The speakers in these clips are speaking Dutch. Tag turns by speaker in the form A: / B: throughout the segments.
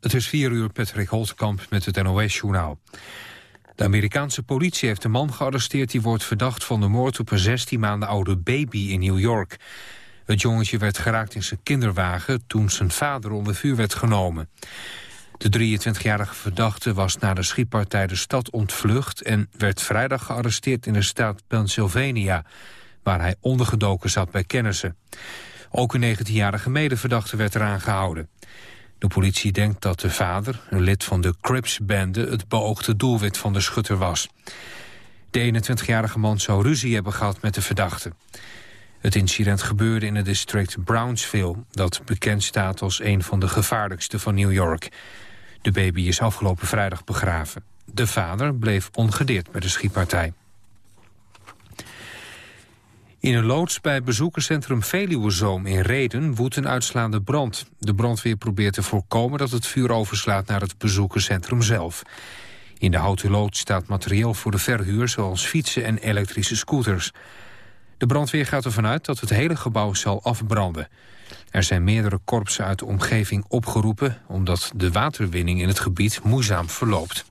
A: Het is 4 uur, Patrick Holtkamp met het NOS-journaal. De Amerikaanse politie heeft een man gearresteerd... die wordt verdacht van de moord op een 16 maanden oude baby in New York. Het jongetje werd geraakt in zijn kinderwagen... toen zijn vader onder vuur werd genomen. De 23-jarige verdachte was na de schietpartij de stad ontvlucht... en werd vrijdag gearresteerd in de staat Pennsylvania... waar hij ondergedoken zat bij kennissen. Ook een 19-jarige medeverdachte werd eraan gehouden. De politie denkt dat de vader, een lid van de Crips-bende... het beoogde doelwit van de schutter was. De 21-jarige man zou ruzie hebben gehad met de verdachte. Het incident gebeurde in het district Brownsville... dat bekend staat als een van de gevaarlijkste van New York. De baby is afgelopen vrijdag begraven. De vader bleef ongedeerd bij de schietpartij. In een loods bij bezoekerscentrum Veluwezoom in Reden woedt een uitslaande brand. De brandweer probeert te voorkomen dat het vuur overslaat naar het bezoekerscentrum zelf. In de houten loods staat materieel voor de verhuur zoals fietsen en elektrische scooters. De brandweer gaat ervan uit dat het hele gebouw zal afbranden. Er zijn meerdere korpsen uit de omgeving opgeroepen... omdat de waterwinning in het gebied moeizaam verloopt.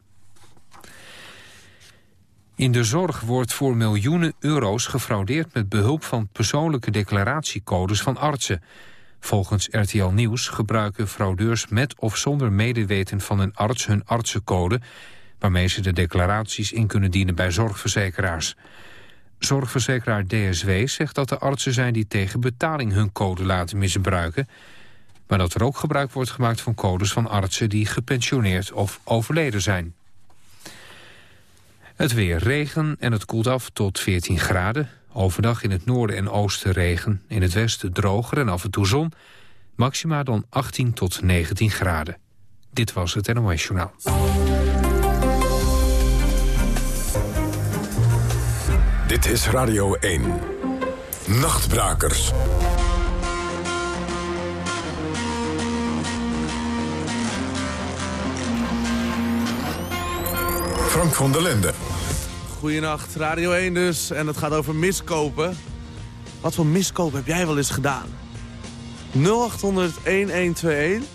A: In de zorg wordt voor miljoenen euro's gefraudeerd... met behulp van persoonlijke declaratiecodes van artsen. Volgens RTL Nieuws gebruiken fraudeurs met of zonder medeweten van een arts... hun artsencode, waarmee ze de declaraties in kunnen dienen bij zorgverzekeraars. Zorgverzekeraar DSW zegt dat er artsen zijn die tegen betaling hun code laten misbruiken... maar dat er ook gebruik wordt gemaakt van codes van artsen die gepensioneerd of overleden zijn. Het weer regen en het koelt af tot 14 graden. Overdag in het noorden en oosten regen. In het westen droger en af en toe zon. Maxima dan 18 tot 19 graden. Dit was het NOS Journaal.
B: Dit is Radio 1. Nachtbrakers. Frank van der Linden.
C: Goedenacht, Radio 1 dus. En het gaat over miskopen. Wat voor miskoop heb jij wel eens gedaan? 0800 1121.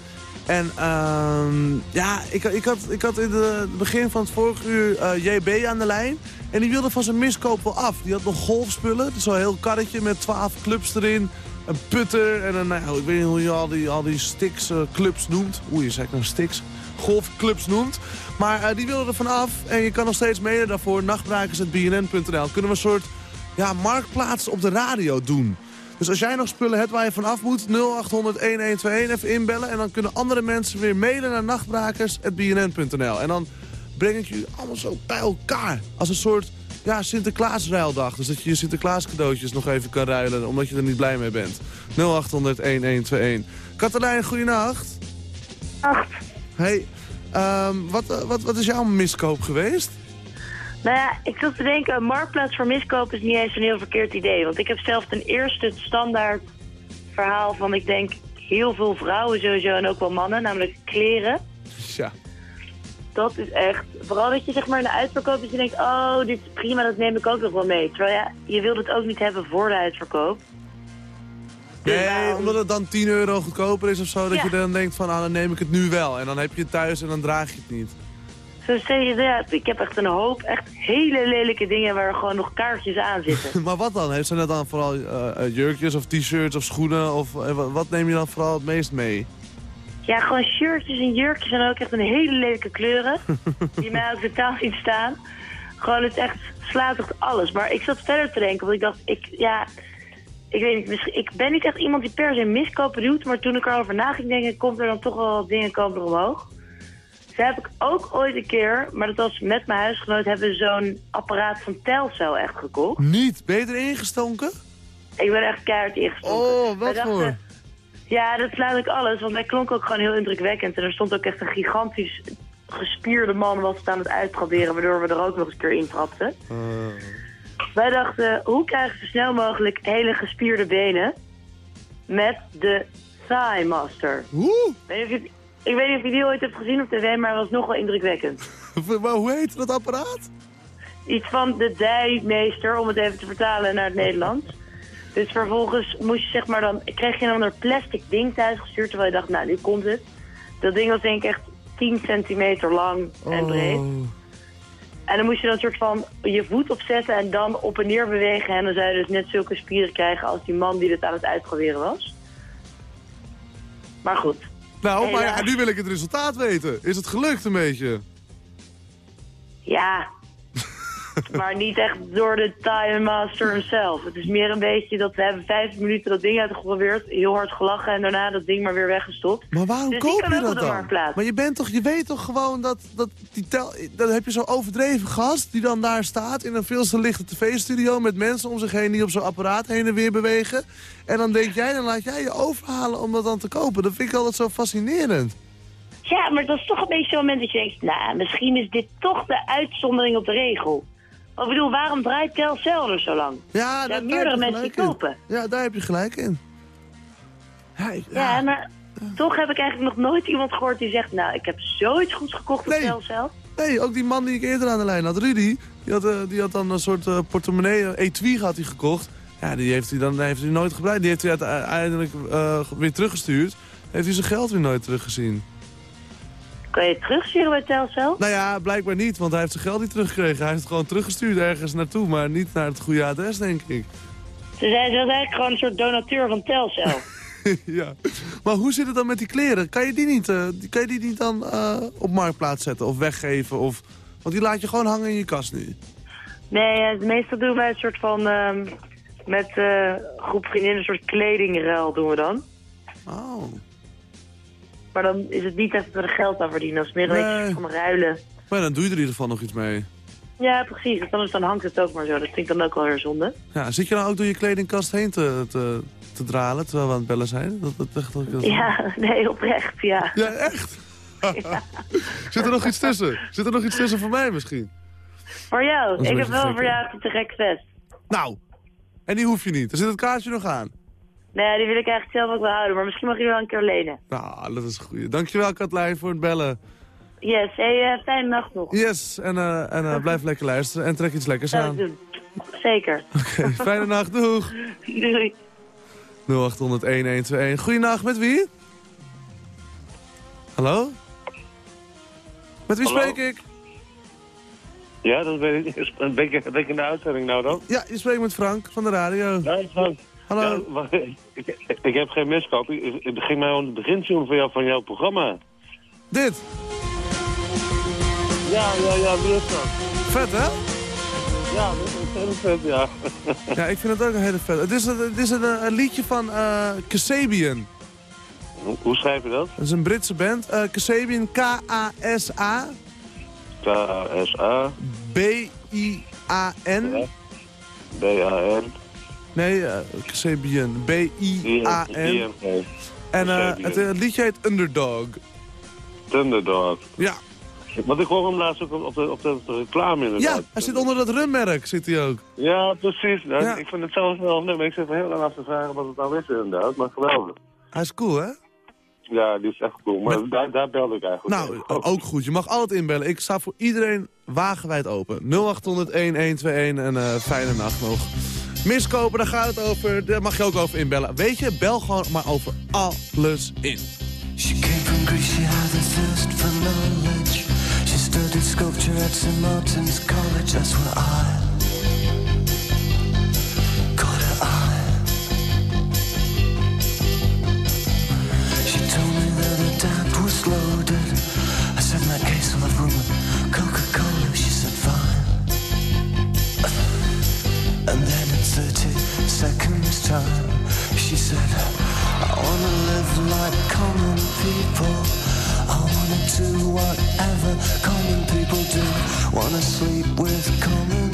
C: En uh, ja, ik, ik, had, ik had in het begin van het vorige uur eh, JB aan de lijn. En die wilde van zijn miskoop wel af. Die had nog golfspullen. Zo'n heel karretje met 12 clubs erin. Een putter en een, nou, ik weet niet hoe je al die, al die sticks uh, clubs noemt. Je zei nou sticks. Golfclubs noemt. Maar uh, die wilde er vanaf. En je kan nog steeds mailen daarvoor. Nachtbrakers.bnn.nl Kunnen we een soort ja, marktplaats op de radio doen. Dus als jij nog spullen hebt waar je vanaf moet, 0800-1121 even inbellen. En dan kunnen andere mensen weer mailen naar nachtbrakers.bnn.nl. En dan breng ik jullie allemaal zo bij elkaar. Als een soort ja, Sinterklaasruildag. Dus dat je je Sinterklaas cadeautjes nog even kan ruilen, omdat je er niet blij mee bent. 0800-1121. Katelijn, goeienacht.
D: Nacht.
C: Hey, um, wat, wat, wat is jouw miskoop geweest?
D: Nou ja, ik zat te denken, een marktplaats voor miskoop is niet eens een heel verkeerd idee. Want ik heb zelf ten eerste het standaard verhaal van, ik denk, heel veel vrouwen sowieso en ook wel mannen, namelijk kleren.
C: Ja.
D: Dat is echt, vooral dat je zeg maar in de uitverkoop is je denkt, oh, dit is prima, dat neem ik ook nog wel mee. Terwijl ja, je wilt het ook niet hebben voor de uitverkoop.
C: Nee, omdat het dan 10 euro goedkoper is of zo, dat je dan denkt van, ah, dan neem ik het nu wel. En dan heb je het thuis en dan draag je het niet.
D: Zo zeg je, ja, ik heb echt een hoop echt hele lelijke dingen waar gewoon nog kaartjes aan zitten.
C: maar wat dan? Zijn dat dan vooral uh, jurkjes of t-shirts of schoenen? Of uh, wat neem je dan vooral het meest mee?
D: Ja, gewoon shirtjes en jurkjes en ook echt een hele lelijke kleuren. die mij ook totaal niet staan. Gewoon het echt slaat echt alles. Maar ik zat verder te denken, want ik dacht, ik, ja, ik weet niet, ik ben niet echt iemand die per se miskopen doet. Maar toen ik erover na ging denken, komt er dan toch wel wat dingen komen omhoog. Ze heb ik ook ooit een keer, maar dat was met mijn huisgenoot, hebben we zo'n apparaat van Telcel echt gekocht.
C: Niet? Ben je erin gestonken?
D: Ik ben echt keihard ingestonken.
C: Oh, wat voor?
D: Ja, dat slaat ik alles, want hij klonk ook gewoon heel indrukwekkend. En er stond ook echt een gigantisch gespierde man wat het aan het uitproberen, waardoor we er ook nog eens een keer in trapten. Uh. Wij dachten, hoe krijgen ze snel mogelijk hele gespierde benen met de Thigh Master?
C: Hoe?
D: Ik weet niet of je die ooit hebt gezien op tv, maar het was nog wel indrukwekkend.
C: maar hoe heet dat apparaat?
D: Iets van de dijmeester, om het even te vertalen naar het Nederlands. Dus vervolgens moest je zeg maar dan, kreeg je dan een plastic ding thuis gestuurd, terwijl je dacht, nou nu komt het. Dat ding was denk ik echt 10 centimeter lang en breed. En dan moest je dan een soort van je voet opzetten en dan op en neer bewegen. En dan zou je dus net zulke spieren krijgen als die man die het aan het uitproberen was. Maar goed.
C: Nou, maar ja, nu wil ik het resultaat weten. Is het gelukt een beetje?
D: Ja. maar niet echt door de time master himself. Het is meer een beetje dat we hebben vijf minuten dat ding uitgeprobeerd. Heel hard gelachen en daarna dat ding maar weer weggestopt.
C: Maar waarom
D: Dus
C: koop je dat dan? Maar je, bent toch, je weet toch gewoon dat, dat die tel... Dan heb je zo'n overdreven gast die dan daar staat in een veel te lichte tv-studio... met mensen om zich heen die op zo'n apparaat heen en weer bewegen. En dan denk jij, dan laat jij je overhalen om dat dan te kopen. Dat vind ik altijd zo fascinerend.
D: Ja, maar dat is toch een beetje zo'n moment dat je denkt... nou, misschien is dit toch de uitzondering op de regel. Ik bedoel, waarom draait Telcel er zo lang?
C: Ja,
D: Er zijn meerdere mensen die kopen.
C: Ja, daar heb je gelijk in. Ja, ik-
D: Ja, maar toch heb ik eigenlijk nog nooit iemand gehoord die zegt... nou, ik heb zoiets goeds gekocht op
C: Nee.
D: Telcel.
C: Nee, ook die man die ik eerder aan de lijn had, Rudy, die had, eh, die had dan een soort eh, portemonnee, een etui had hij gekocht. Ja, die heeft hij dan heeft hij nooit gebruikt. Die heeft hij uiteindelijk eh, weer teruggestuurd. Heeft hij zijn geld weer nooit teruggezien.
D: Kan je het terugsturen bij Telcel?
C: Nou ja, blijkbaar niet, want hij heeft zijn geld niet teruggekregen. Hij heeft het gewoon teruggestuurd ergens naartoe, maar niet naar het goede adres, denk ik.
D: Ze zijn eigenlijk gewoon een soort donateur van Telcel.
C: ja. Maar hoe zit het dan met die kleren? Kan je die niet, eh, kan je die niet dan eh, op marktplaats zetten of weggeven? Of, want die laat je gewoon hangen in je kast nu.
D: nee, eh, meestal doen wij een soort van... ehm, met groep vriendinnen een soort kledingruil doen we dan.
C: Oh.
D: Maar dan is het niet echt dat we er geld aan verdienen. Is meer een
C: Nee.
D: beetje van ruilen.
C: Maar dan doe je er in ieder geval nog iets mee.
D: Ja, precies. Want anders dan hangt het ook maar zo. Dat vind ik dan ook wel weer zonde.
C: Ja, zit je nou ook door je kledingkast heen te, te, te dralen terwijl we aan het bellen zijn? Dat, dat, echt, dat,
D: Ja, nee, oprecht, ja.
C: Ja, echt? Zit er nog iets tussen? Zit er nog iets tussen voor mij misschien?
D: Voor jou. Ik heb wel een te gek vest.
C: Nou, en die hoef je niet. Er zit het kaartje nog aan.
D: Nee, die wil ik eigenlijk zelf ook wel houden. Maar misschien mag je wel een keer lenen.
C: Nou, dat is goed. Dankjewel Katlijn voor het bellen.
D: Yes, hey, eh, fijne nacht nog.
C: Yes, en, eh, en eh, blijf lekker luisteren en trek iets lekkers aan.
D: doen. Zeker.
C: Oké, fijne nacht, doeg.
D: Doei.
C: 0800-1121. Goeienacht, met wie? Hallo? Met wie
E: Hallo?
C: spreek ik?
E: Ja, dat ik. Ben ik, ben ik in de uitzending nou dan?
C: Ja, je spreekt met Frank van de radio.
E: Nee, Frank.
C: Hallo.
E: Ja, ik, ik heb geen miskoop. Ik- Het ging mij om het begintune van, jou, van jouw programma.
C: Dit.
E: Ja, ja, ja, wie is dat?
C: Vet, hè?
E: Ja, dat is heel vet, ja.
C: Ja, ik vind het ook een hele vet. Het is een, het is een, een liedje van eh Kasabian.
E: Hoe, hoe schrijf je dat?
C: Dat is een Britse band. Eh Kasabian, K-A-S-A,
E: K-S-A,
C: B-I-A-N.
E: Ja. B-A-N,
C: Nee, eh Kasabian, B-I-A-N. En eh,
E: Kasabian.
C: het, eh, het liedje heet Underdog.
E: Thunderdog.
C: Ja,
E: Want ik hoor hem laatst ook op de, op de, op de reclame inderdaad.
C: ja hij zit onder dat rummerk, zit hij ook.
E: Ja, precies. Nou,
C: Ja.
E: Ik vind het zelfs wel nummer. Ik zit me heel lang af te vragen wat het nou is inderdaad. Maar geweldig.
C: Hij is cool, hè?
E: Ja, die is echt cool. Maar daar, daar belde ik eigenlijk
C: Nou,
E: over.
C: ook goed. Je mag altijd inbellen. Ik sta voor iedereen wagenwijd open. 0800-1121 en fijne nacht nog. Miskopen, daar gaat het over. Daar mag je ook over inbellen. Weet je, bel gewoon maar over alles in.
F: She came from Greece, she had a thirst for knowledge. She studied sculpture at St. Martin's College, that's where I got her eye. She told me that her dad was loaded. I said, in that case, I'll have room Coca-Cola. And then in 30 seconds time, she said, I wanna live like common people. I wanna do whatever common people do. Wanna sleep with common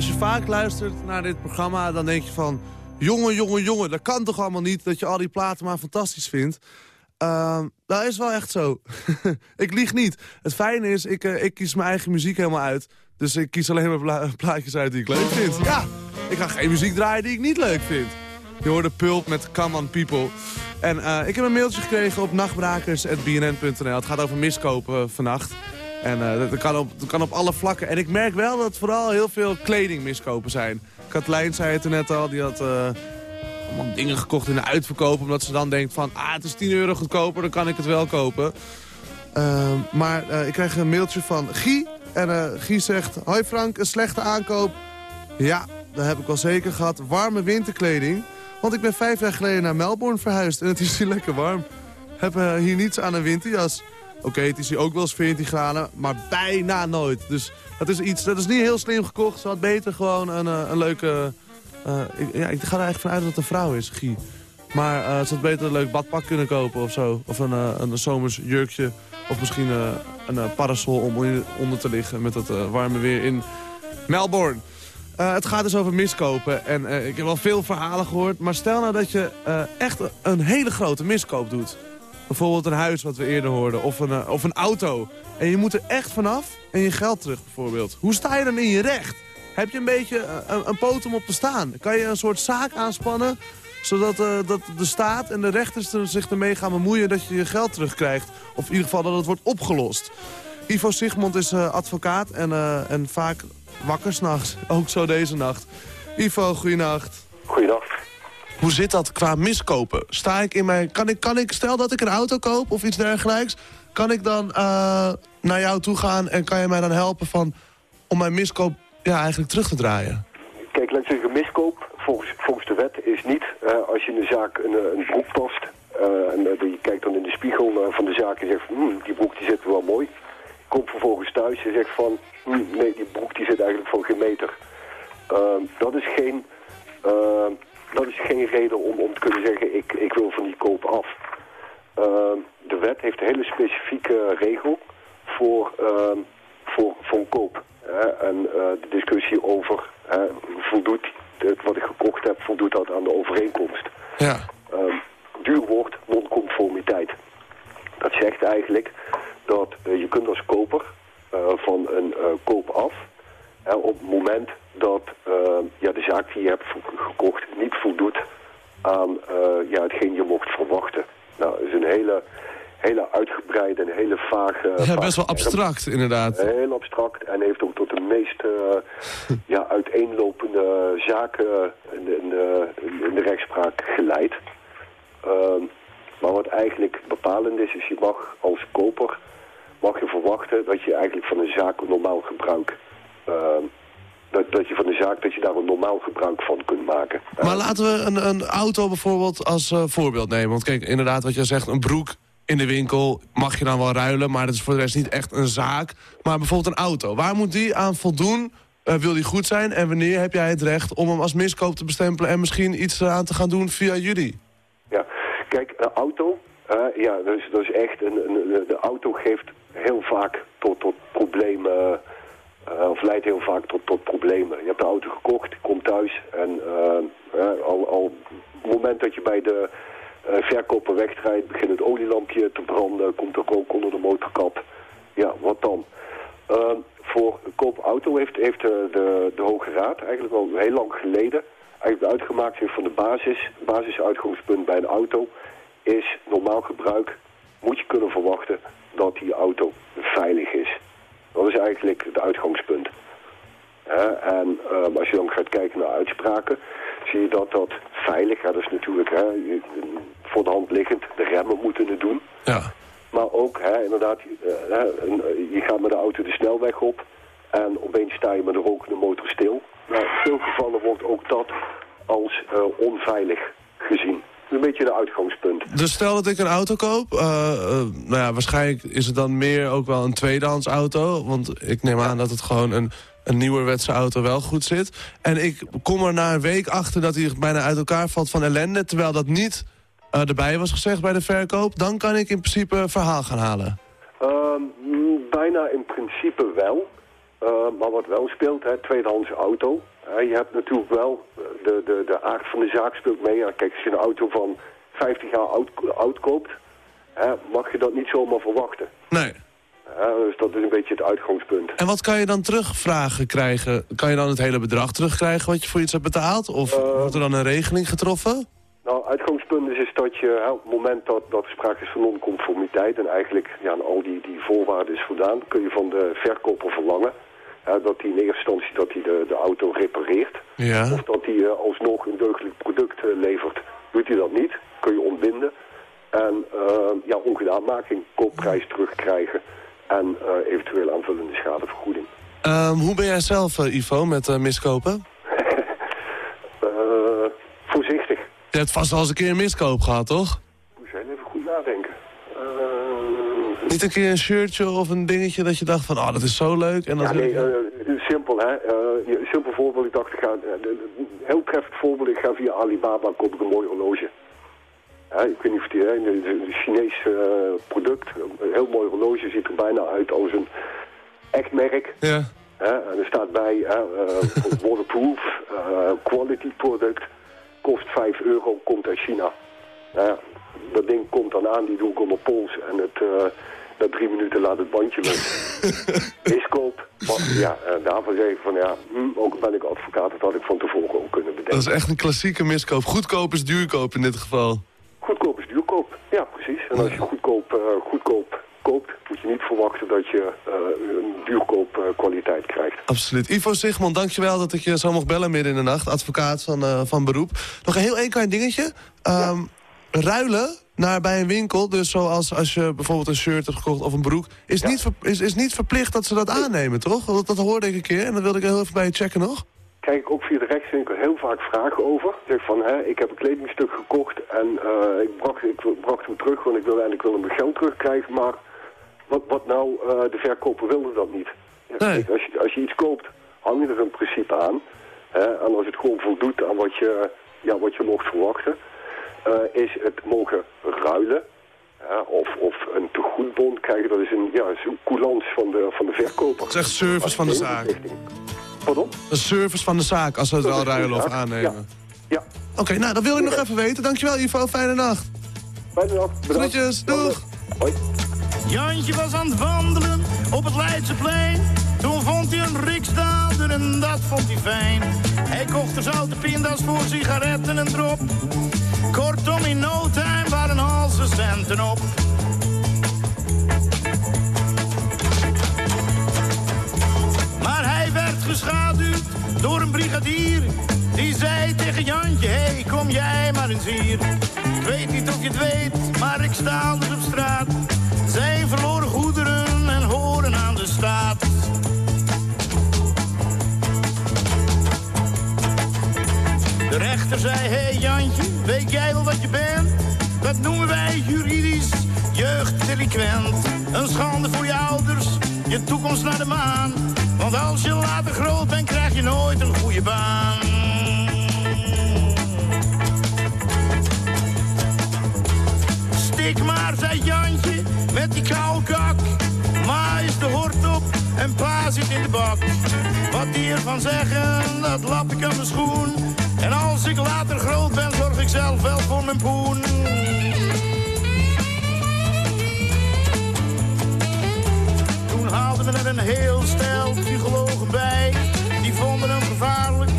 C: als je vaak luistert naar dit programma, dan denk je van... Jongen, jongen, jongen, dat kan toch allemaal niet dat je al die platen maar fantastisch vindt. Ehm, dat is wel echt zo. ik lieg niet. Het fijne is, ik, eh, ik kies mijn eigen muziek helemaal uit. Dus ik kies alleen maar pla- plaatjes uit die ik leuk vind. Ja, ik ga geen muziek draaien die ik niet leuk vind. Je hoorde Pulp met Come On People. En eh, ik heb een mailtje gekregen op nachtbrakers.bnn.nl. Het gaat over miskopen eh, vannacht. En eh, dat, kan op, dat kan op alle vlakken. En ik merk wel dat vooral heel veel kleding miskopen zijn. Katlijn zei het er net al, die had... eh, allemaal dingen gekocht in de uitverkoop. Omdat ze dan denkt van, ah, het is 10 euro goedkoper, dan kan ik het wel kopen. Ehm, maar eh, ik krijg een mailtje van Guy. En Guy zegt, hoi Frank, een slechte aankoop. Ja, dat heb ik wel zeker gehad. Warme winterkleding. Want ik ben vijf jaar geleden naar Melbourne verhuisd. En het is hier lekker warm. Heb eh, hier niets aan een winterjas. Oké, het is hier ook wel eens 14 graden, maar bijna nooit. Dus dat is iets, dat is niet heel slim gekocht. Ze had beter gewoon een, eh, een leuke... eh, ik, ja, ik ga er eigenlijk vanuit dat het een vrouw is, Guy. Maar eh, ze had beter een leuk badpak kunnen kopen of zo. Of een, een zomers jurkje. Of misschien een parasol om onder- te liggen met het warme weer in Melbourne. Het gaat dus over miskopen. En ik heb wel veel verhalen gehoord. Maar stel nou dat je echt een hele grote miskoop doet. Bijvoorbeeld een huis wat we eerder hoorden. Of een, eh, of een auto. En je moet er echt vanaf. En je geld terug bijvoorbeeld. Hoe sta je dan in je recht? Heb je een beetje eh, een, een om op te staan? Kan je een soort zaak aanspannen zodat eh, dat de staat en de rechters er zich ermee gaan bemoeien dat je je geld terugkrijgt. Of in ieder geval dat het wordt opgelost. Ivo Sigmond is advocaat en, en vaak wakker s'nachts. Ook zo deze nacht. Ivo, goeienacht.
G: Goeiedag.
C: Hoe zit dat qua miskopen? Sta ik in mijn... Kan ik, kan ik, stel dat ik een auto koop of iets dergelijks... kan ik dan eh, naar jou toe gaan en kan je mij dan helpen van... om mijn miskoop ja, eigenlijk terug te draaien?
G: Kijk, laat miskoop volgens, de wet is niet eh, als je een zaak een, eh, een broek past. eh, en je kijkt dan in de spiegel van de zaak en zegt "Hmm, die broek die zit wel mooi. Komt vervolgens thuis en zegt van, "Hmm, nee, die broek die zit eigenlijk van geen meter. Ehm, dat is geen... ehm, dat is geen reden om, om te kunnen zeggen, ik, ik wil van die koop af. Ehm, de wet heeft een hele specifieke regel voor, ehm, voor, voor een koop. Hè? En eh, de discussie over hè, voldoet het wat ik gekocht heb, voldoet dat aan de overeenkomst.
C: Ja.
G: Ehm, duur wordt non-conformiteit. Dat zegt eigenlijk dat eh, je kunt als koper eh, van een koop af... op het moment dat eh, ja, de zaak die je hebt gekocht niet voldoet aan eh, ja, hetgeen je mocht verwachten. Nou, dat is een hele, hele uitgebreide en hele vage...
C: ja, best wel
G: term.
C: abstract inderdaad.
G: Heel abstract en heeft ook tot de meest eh, ja, uiteenlopende zaken in de, in de, in de rechtspraak geleid. Ehm, maar wat eigenlijk bepalend is, is je mag als koper mag je verwachten dat je eigenlijk van een zaak normaal gebruik... ehm, dat, dat je van de zaak dat je daar een normaal gebruik van kunt maken.
C: Maar laten we een, een auto bijvoorbeeld als eh, voorbeeld nemen. Want kijk, inderdaad wat jij zegt, een broek in de winkel mag je dan wel ruilen... maar dat is voor de rest niet echt een zaak. Maar bijvoorbeeld een auto, waar moet die aan voldoen? Eh, wil die goed zijn? En wanneer heb jij het recht om hem als miskoop te bestempelen... en misschien iets eh, aan te gaan doen via jullie?
G: Ja, kijk, een auto, eh, ja, dat is echt, een, een, de auto geeft heel vaak tot, tot problemen, eh, of leidt heel vaak tot, tot problemen. Je hebt de auto gekocht, komt thuis en eh, al, al het moment dat je bij de eh, verkoper wegrijdt, begint het olielampje te branden, komt er rook onder de motorkap. Ja, wat dan? Voor koopauto heeft, heeft de, de, de Hoge Raad eigenlijk al heel lang geleden eigenlijk uitgemaakt van de basis, basisuitgangspunt bij een auto is normaal gebruik moet je kunnen verwachten dat die auto veilig is. Dat is eigenlijk het uitgangspunt. Hè, en ehm, als je dan gaat kijken naar uitspraken, zie je dat dat veilig, ja, dat is natuurlijk hè, voor de hand liggend, de remmen moeten het doen.
C: Ja.
G: Maar ook, hè, inderdaad, eh, hè, eh, je gaat met de auto de snelweg op en opeens sta je met een rokende motor stil. Nou, in veel gevallen wordt ook dat als eh, onveilig gezien. Een beetje de uitgangspunt.
C: Dus stel dat ik een auto koop, eh, eh, nou ja, waarschijnlijk is het dan meer ook wel een tweedehands auto. Want ik neem aan dat het gewoon een, een nieuwerwetse auto wel goed zit. En ik kom er na een week achter dat hij bijna uit elkaar valt van ellende... terwijl dat niet eh, erbij was gezegd bij de verkoop. Dan kan ik in principe verhaal gaan halen.
G: Ehm, mm, bijna in principe wel. Maar wat wel speelt, hè, tweedehands auto. Je hebt natuurlijk wel, eh, de, de, de aard van de zaak speelt mee. Ja, kijk, als je een auto van 50 jaar oud, oud koopt, hè, mag je dat niet zomaar verwachten.
C: Nee.
G: Hè, dus dat is een beetje het uitgangspunt.
C: En wat kan je dan terugvragen krijgen? Kan je dan het hele bedrag terugkrijgen wat je voor iets hebt betaald? Of
G: Eh.
C: wordt er dan een regeling getroffen?
G: Nou, uitgangspunt is, is dat je hè, op het moment dat, dat er sprake is van non-conformiteit... en eigenlijk ja, aan al die, die voorwaarden is voldaan... kun je van de verkoper verlangen dat hij in eerste instantie dat hij de, de auto repareert...
C: Ja.
G: Of dat hij eh, alsnog een deugdelijk product eh, levert. Doet hij dat niet, kun je ontbinden. En eh, ja, ongedaanmaking, koopprijs terugkrijgen. En eventueel aanvullende schadevergoeding.
C: Ehm, hoe ben jij zelf, Ivo, met miskopen?
G: Voorzichtig.
C: Je hebt vast wel eens een keer een miskoop gehad, toch? Niet een keer een shirtje of een dingetje dat je dacht van, oh, dat is zo leuk. En
G: ja, nee,
C: ik-
G: eh, simpel hè. Eh, een simpel voorbeeld, ik dacht, ik ga, eh, heel treffend voorbeeld, ik ga via Alibaba koop ik een mooi horloge. Ik weet niet of die, hè, een Chinees eh, product, een heel mooi horloge, ziet er bijna uit als een echt merk.
C: ja.
G: En er staat bij, eh, waterproof, eh, quality product, kost 5 euro, komt uit China. Ja, dat ding komt dan aan, die doe ik onder pols en het, eh, na drie minuten laat het bandje los. Miskoop, ja, eh, daarvan zeg ik van ja, hm, ook ben ik advocaat, dat had ik van tevoren ook kunnen bedenken.
C: Dat is echt een klassieke miskoop. Goedkoop is duurkoop in dit geval.
G: Goedkoop is duurkoop, ja precies. En als je goedkoop, eh, goedkoop koopt, moet je niet verwachten dat je eh, een duurkoop kwaliteit krijgt.
C: Absoluut. Ivo Sigmond, dankjewel dat ik je zo mocht bellen midden in de nacht. Advocaat van, van beroep. Nog een heel één klein dingetje. Ehm, Ruilen naar bij een winkel, dus zoals als je bijvoorbeeld een shirt hebt gekocht of een broek... is, niet, ver- is, is niet verplicht dat ze dat aannemen, toch? Dat, dat hoorde ik een keer en dat wilde ik heel even bij je checken nog.
G: krijg ik ook via de rechtswinkel heel vaak vragen over. Ik zeg van, hè, ik heb een kledingstuk gekocht en eh, ik, bracht, ik bracht hem terug, want ik wil eigenlijk wel mijn geld terugkrijgen. Maar wat, wat nou, eh, de verkoper wilde dat niet. Ja,
C: Nee.
G: kijk, als, je, als je iets koopt, hang je er in principe aan. Hè, en als het gewoon voldoet aan wat je, ja, wat je mocht verwachten, is het mogen ruilen. Ja, of, of een tegoedbon krijgen, dat is een ja, coulance van de, van de verkoper.
C: Het is echt service van de zaak.
G: Pardon?
C: Een service van de zaak, als we het wel ruilen of aannemen.
G: Ja.
C: Oké, nou, dat wil ik nog even weten. Dankjewel, Ivo. Fijne nacht.
G: Fijne nacht. Bedankt.
C: Groetjes, doeg.
G: Hoi.
H: Jantje was aan het wandelen op het Leidseplein. Toen vond hij een riksdaalder en dat vond hij fijn. Hij kocht er zoute pinda's voor sigaretten en drop. Kortom, in no time waren al zijn centen op. Maar hij werd geschaduwd door een brigadier. Die zei tegen Jantje, hey, kom jij maar eens hier. Ik weet niet of je het weet, maar ik sta dus op straat. Zijn verloren rechter zei, hey Jantje, weet jij wel wat je bent? Dat noemen wij juridisch jeugddelinquent. Een schande voor je ouders, je toekomst naar de maan. Want als je later groot bent, krijg je nooit een goede baan. Stik maar, zei Jantje, met die koude kak. Ma is de hort op en pa zit in de bak. Wat die ervan zeggen, dat lap ik aan mijn schoen. En als ik later groot ben, zorg ik zelf wel voor mijn poen. Toen haalden we er een heel stel psychologen bij. Die vonden hem gevaarlijk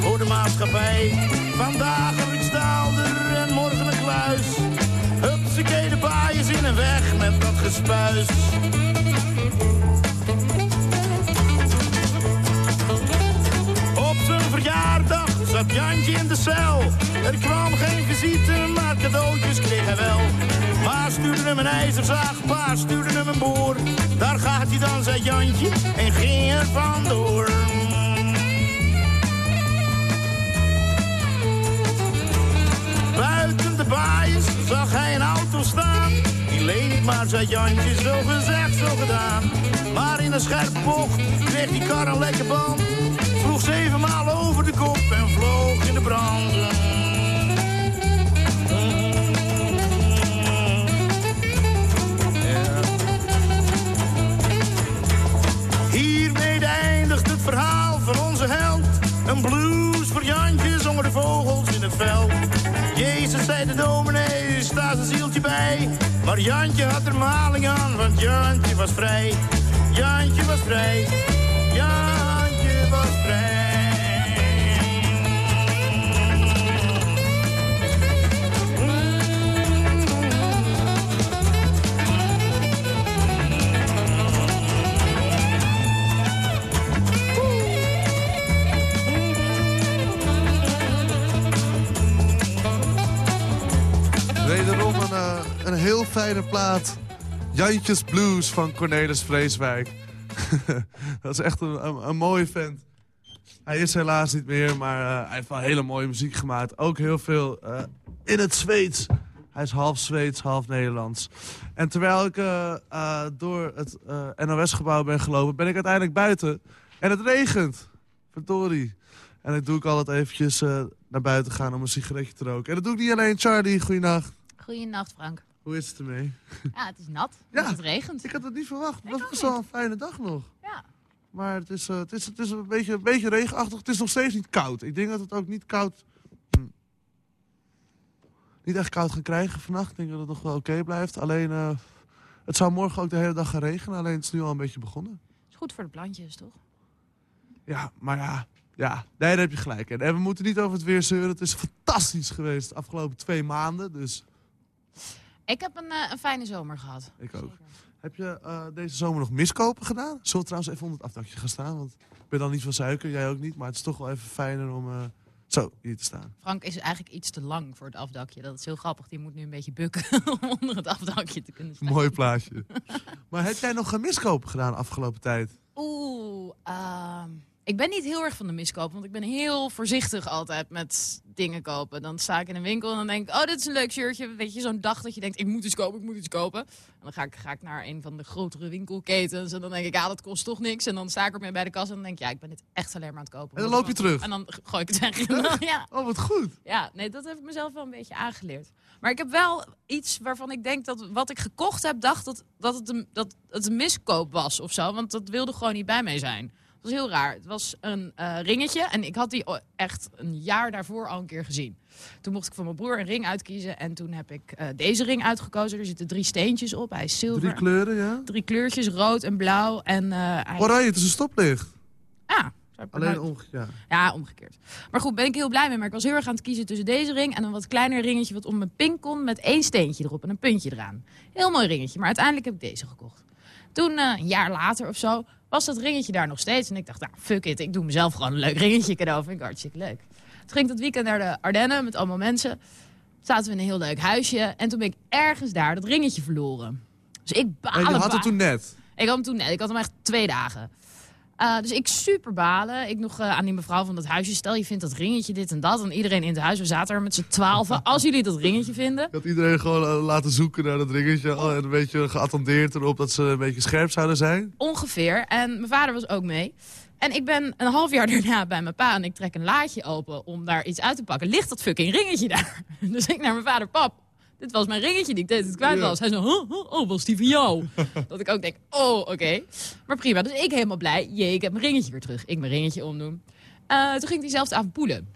H: voor de maatschappij. Vandaag een riksdaalder en morgen een kluis. Hupsakee, de baaiers in en weg met dat gespuis. Jantje in de cel. Er kwam geen visite, maar cadeautjes kreeg hij wel. Ma stuurde hem een ijzerzaag, pa stuurde hem een boor. Daar gaat hij dan, zei Jantje, en ging er vandoor. Buiten de baaiers zag hij een auto staan. Die leen ik maar, zei Jantje, zo gezegd, zo gedaan. Maar in een scherpe bocht kreeg die kar een lekker band. Vroeg zevenmaal over de kop en vloog in de branden. Hiermee eindigt het verhaal van onze held. Een blues voor Jantje zongen de vogels in het veld. Jezus zei de dominee, sta zijn zieltje bij. Maar Jantje had er maling aan, want Jantje was vrij. Jantje was vrij. Jantje
C: fijne plaat. Jantjes Blues van Cornelis Vreeswijk. dat is echt een, een, een mooie vent. Hij is helaas niet meer, maar eh, hij heeft wel hele mooie muziek gemaakt. Ook heel veel eh, in het Zweeds. Hij is half Zweeds, half Nederlands. En terwijl ik eh, door het NOS-gebouw ben gelopen, ben ik uiteindelijk buiten. En het regent. Verdorie. En dan doe ik altijd eventjes naar buiten gaan om een sigaretje te roken. En dat doe ik niet alleen. Charlie, goeienacht.
I: Goeienacht, Frank.
C: Hoe is het ermee?
I: Ja, het is nat.
C: Ja.
I: Het regent.
C: Ik had het niet verwacht. Het was best wel een fijne dag nog.
I: Ja.
C: Maar het is, eh, het is, het is een, beetje, een beetje regenachtig. Het is nog steeds niet koud. Ik denk dat het ook niet koud... hm, niet echt koud gaan krijgen vannacht. Ik denk dat het nog wel oké blijft. Alleen, eh, het zou morgen ook de hele dag gaan regenen. Alleen het is nu al een beetje begonnen.
I: Is goed voor de plantjes, toch?
C: Ja, maar ja... Ja, nee, daar heb je gelijk. in. En we moeten niet over het weer zeuren. Het is fantastisch geweest de afgelopen twee maanden. Dus
I: Ik heb een, eh, een fijne zomer gehad.
C: ik ook. Heb je eh, deze zomer nog miskopen gedaan? Zullen we trouwens even onder het afdakje gaan staan? Want ik ben dan niet van suiker, jij ook niet. Maar het is toch wel even fijner om eh, zo hier te staan.
I: Frank is eigenlijk iets te lang voor het afdakje. Dat is heel grappig. Die moet nu een beetje bukken om onder het afdakje te kunnen staan.
C: Mooi plaatje. maar heb jij nog miskopen gedaan afgelopen tijd?
I: Oeh, ehm, ik ben niet heel erg van de miskoop, want ik ben heel voorzichtig altijd met dingen kopen. Dan sta ik in een winkel en dan denk ik, oh, dit is een leuk shirtje. Weet je, zo'n dag dat je denkt, ik moet iets kopen, ik moet iets kopen. En dan ga ik, ga ik naar een van de grotere winkelketens en dan denk ik, ja, dat kost toch niks. En dan sta ik ermee bij de kassa en dan denk ik, ja, ik ben dit echt alleen maar aan het kopen.
C: En dan loop je terug?
I: En dan gooi ik het weg. ja.
C: Oh, wat goed.
I: Ja, nee, dat heb ik mezelf wel een beetje aangeleerd. Maar ik heb wel iets waarvan ik denk dat wat ik gekocht heb, dacht dat, dat, het, een, dat het een miskoop was of zo. Want dat wilde gewoon niet bij mij zijn. Het was heel raar. Het was een eh, ringetje en ik had die echt een jaar daarvoor al een keer gezien. Toen mocht ik van mijn broer een ring uitkiezen en toen heb ik eh, deze ring uitgekozen. Er zitten drie steentjes op. Hij is zilver.
C: Drie kleuren, ja?
I: Drie kleurtjes, rood en blauw. En, eh, hij...
C: Oranje, het is een stoplicht.
I: Ja, zou ik
C: Alleen omgekeerd.
I: ja, omgekeerd. Maar goed, ben ik heel blij mee. Maar ik was heel erg aan het kiezen tussen deze ring en een wat kleiner ringetje wat om mijn pink kon met één steentje erop en een puntje eraan. Heel mooi ringetje, maar uiteindelijk heb ik deze gekocht. Toen, een jaar later of zo, was dat ringetje daar nog steeds. En ik dacht, nou, fuck it, ik doe mezelf gewoon een leuk ringetje cadeau. Vind ik hartstikke leuk. Toen ging ik dat weekend naar de Ardennen met allemaal mensen. Zaten we in een heel leuk huisje. En toen ben ik ergens daar dat ringetje verloren. Dus ik
C: En
I: balen.
C: je had het toen net.
I: ik had hem toen net. Ik had hem echt twee dagen. Eh, dus ik super balen. Ik nog eh, aan die mevrouw van dat huisje. Stel, je vindt dat ringetje dit en dat. En iedereen in het huis. We zaten er met z'n twaalfen. Als jullie dat ringetje vinden.
C: Had iedereen gewoon eh, laten zoeken naar dat ringetje. Oh, en een beetje geattendeerd erop dat ze een beetje scherp zouden zijn.
I: Ongeveer. En mijn vader was ook mee. En ik ben een half jaar daarna bij mijn pa. En ik trek een laadje open om daar iets uit te pakken. Ligt dat fucking ringetje daar. Dus ik naar mijn vader. Pap, dit was mijn ringetje die ik deed het kwijt was. Hij huh, huh, oh, was die van jou? dat ik ook denk, oh, oké. Maar prima. Dus ik helemaal blij. Jee, ik heb mijn ringetje weer terug. Ik mijn ringetje omdoen. Eh, toen ging ik diezelfde avond poelen.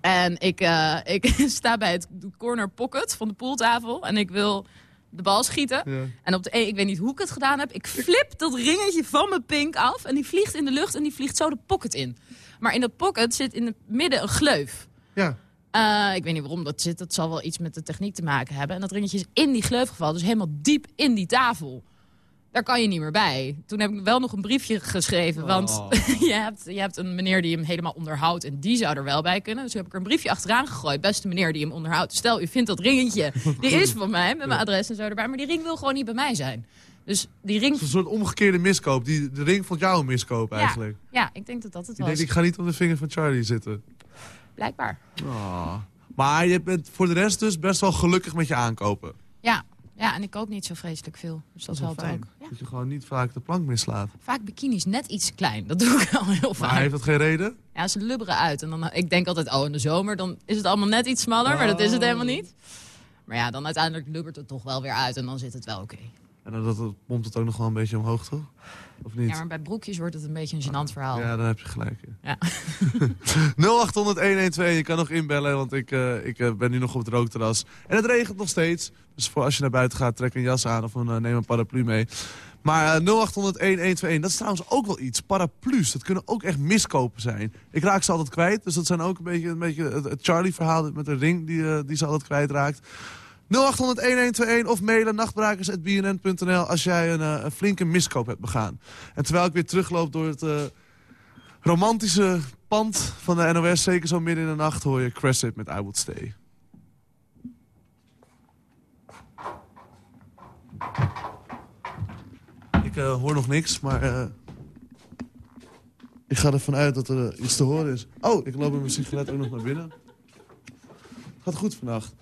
I: En ik, eh, ik sta bij het corner pocket van de pooltafel. En ik wil de bal schieten.
C: Ja.
I: En op de een, ik weet niet hoe ik het gedaan heb. Ik flip dat ringetje van mijn pink af. En die vliegt in de lucht en die vliegt zo de pocket in. Maar in dat pocket zit in het midden een gleuf.
C: Ja.
I: Eh, ik weet niet waarom dat zit. Dat zal wel iets met de techniek te maken hebben. En dat ringetje is in die gleuf gevallen. Dus helemaal diep in die tafel. Daar kan je niet meer bij. Toen heb ik wel nog een briefje geschreven. Want
C: Oh.
I: je, hebt, je hebt een meneer die hem helemaal onderhoudt. En die zou er wel bij kunnen. Dus toen heb ik er een briefje achteraan gegooid. Beste meneer die hem onderhoudt. Stel, u vindt dat ringetje. Die is van mij. Met mijn adres en zo erbij. Maar die ring wil gewoon niet bij mij zijn. Dus die ring...
C: Het is een soort omgekeerde miskoop. Die, de ring vond jou een miskoop eigenlijk.
I: Ja, ik denk dat dat het was.
C: denkt, ik ga niet op de vinger van Charlie zitten.
I: Blijkbaar.
C: Oh. Maar je bent voor de rest dus best wel gelukkig met je aankopen.
I: Ja. ja, en ik koop niet zo vreselijk veel. Dus dat,
C: Dat
I: helpt
C: fijn.
I: ook. Ja.
C: Dat je gewoon niet vaak de plank mislaat.
I: Vaak bikinis net iets klein. Dat doe ik al heel
C: Maar
I: vaak.
C: heeft dat geen reden?
I: Ja, ze lubberen uit. En dan, ik denk altijd, oh, in de zomer dan is het allemaal net iets smaller. Maar dat is het
C: Oh.
I: helemaal niet. Maar ja, dan uiteindelijk lubbert het toch wel weer uit. En dan zit het wel oké.
C: En dan dat, dat pompt het ook nog wel een beetje omhoog, toch? Of niet?
I: Ja, maar bij broekjes wordt het een beetje een gênant verhaal.
C: Ja, dan heb je gelijk.
I: Ja.
C: 0800-112, je kan nog inbellen, want ik, eh, ik eh, ben nu nog op het rookterras. En het regent nog steeds, dus voor als je naar buiten gaat, trek een jas aan of een, eh, neem een paraplu mee. Maar eh 0800-1121, dat is trouwens ook wel iets. Paraplu's, dat kunnen ook echt miskopen zijn. Ik raak ze altijd kwijt, dus dat zijn ook een beetje, een beetje het, Charlie-verhaal met een ring die, die ze altijd kwijtraakt. 0800-1121 of mailen nachtbrakers.bnn.nl als jij een, eh, een flinke miskoop hebt begaan. En terwijl ik weer terugloop door het... eh, romantische pand van de NOS, zeker zo midden in de nacht, hoor je Crescent met I Would Stay. Ik eh, hoor nog niks, maar ik ga ervan uit dat er iets te horen is. Oh, ik loop met mijn sigaret ook nog naar binnen. Gaat goed vannacht.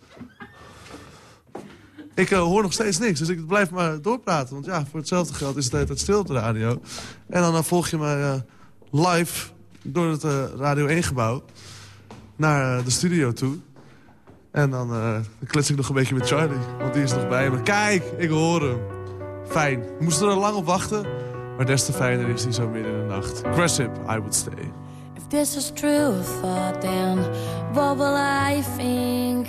C: Ik eh, hoor nog steeds niks, dus ik blijf maar doorpraten. Want ja, voor hetzelfde geld is het de hele tijd stil op de radio. En dan eh, volg je me eh, live door het eh, Radio 1-gebouw naar de studio toe. En dan dan klets ik nog een beetje met Charlie, want die is nog bij me. Kijk, ik hoor hem. Fijn. We moesten er lang op wachten, maar des te fijner is hij zo midden in de nacht. Cressip, I Would Stay.
J: If this is true thought, then what will I think?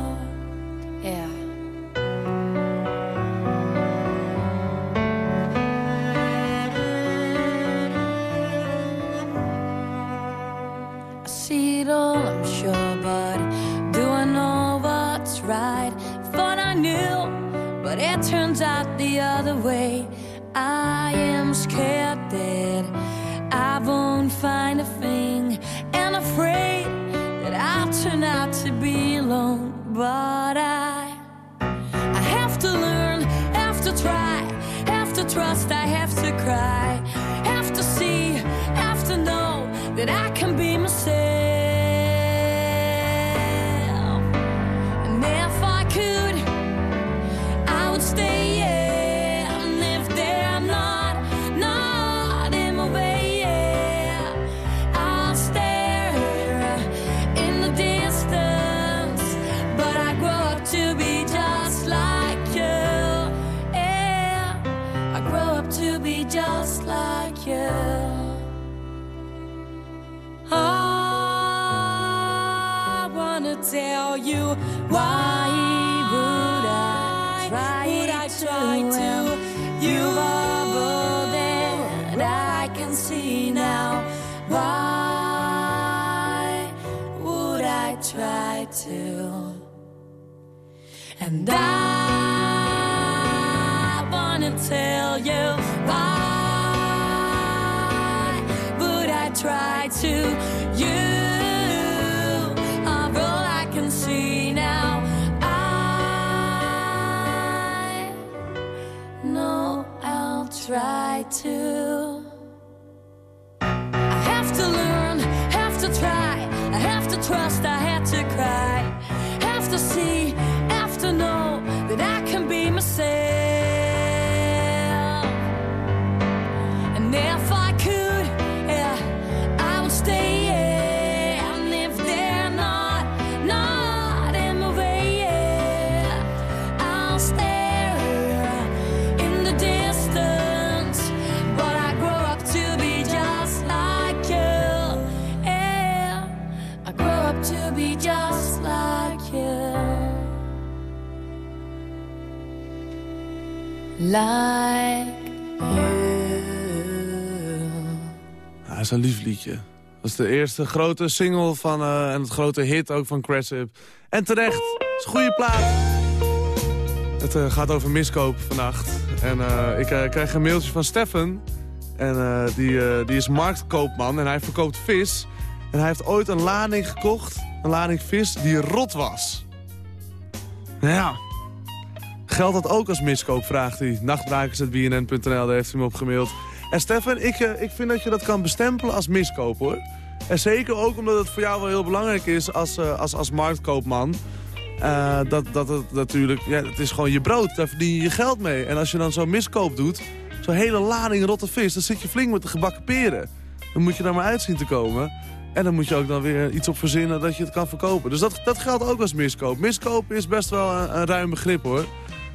J: See it all, I'm sure, but do I know what's right? Thought I knew, but it turns out the other way. I am scared that I won't find a thing, and afraid that I'll turn out to be alone. But I, I have to learn, have to try, have to trust, I have to cry,
C: Een lief liedje. Dat is de eerste grote single van, eh, en het grote hit ook van Cressip. En terecht, het is een goede plaat. Het eh, gaat over miskoop vannacht. En eh, ik krijg een mailtje van Stefan. En die, die is marktkoopman en hij verkoopt vis. En hij heeft ooit een lading gekocht, een lading vis, die rot was. Nou ja, geldt dat ook als miskoop, vraagt hij. Nachtbrakers.bnn.nl, daar heeft hij me op gemaild. En Stefan, ik, eh, ik vind dat je dat kan bestempelen als miskoop, hoor. En zeker ook omdat het voor jou wel heel belangrijk is als, eh, als, als marktkoopman. Eh, dat, dat het natuurlijk, ja, het is gewoon je brood, daar verdien je je geld mee. En als je dan zo'n miskoop doet, zo'n hele lading rotte vis... dan zit je flink met de gebakken peren. Dan moet je daar maar uit zien te komen. En dan moet je ook dan weer iets op verzinnen dat je het kan verkopen. Dus dat, dat geldt ook als miskoop. Miskoop is best wel een, een ruim begrip, hoor.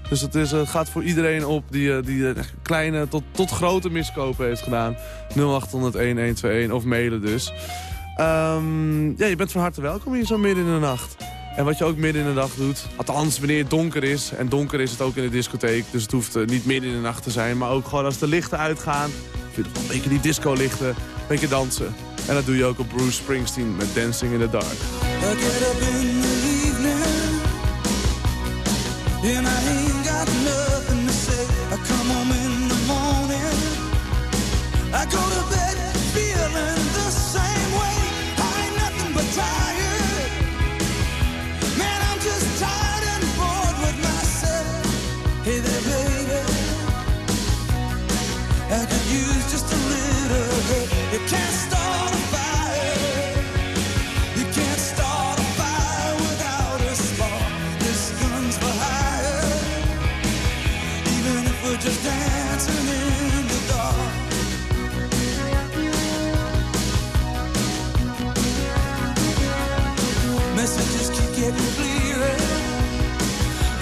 C: Dus het, is, het gaat voor iedereen op die, eh, die eh, kleine tot, tot grote miskopen heeft gedaan. 0800-1121 of mailen dus. Ehm, ja, je bent van harte welkom hier zo midden in de nacht. En wat je ook midden in de dag doet, althans wanneer het donker is. En donker is het ook in de discotheek, dus het hoeft eh, niet midden in de nacht te zijn. Maar ook gewoon als de lichten uitgaan, vind een beetje die disco-lichten, een beetje dansen. En dat doe je ook op Bruce Springsteen met Dancing in the Dark.
K: Get up in the evening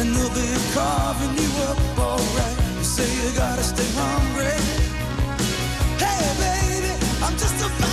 K: And they'll be carving you up alright. You say you gotta stay hungry. Hey, baby, I'm just a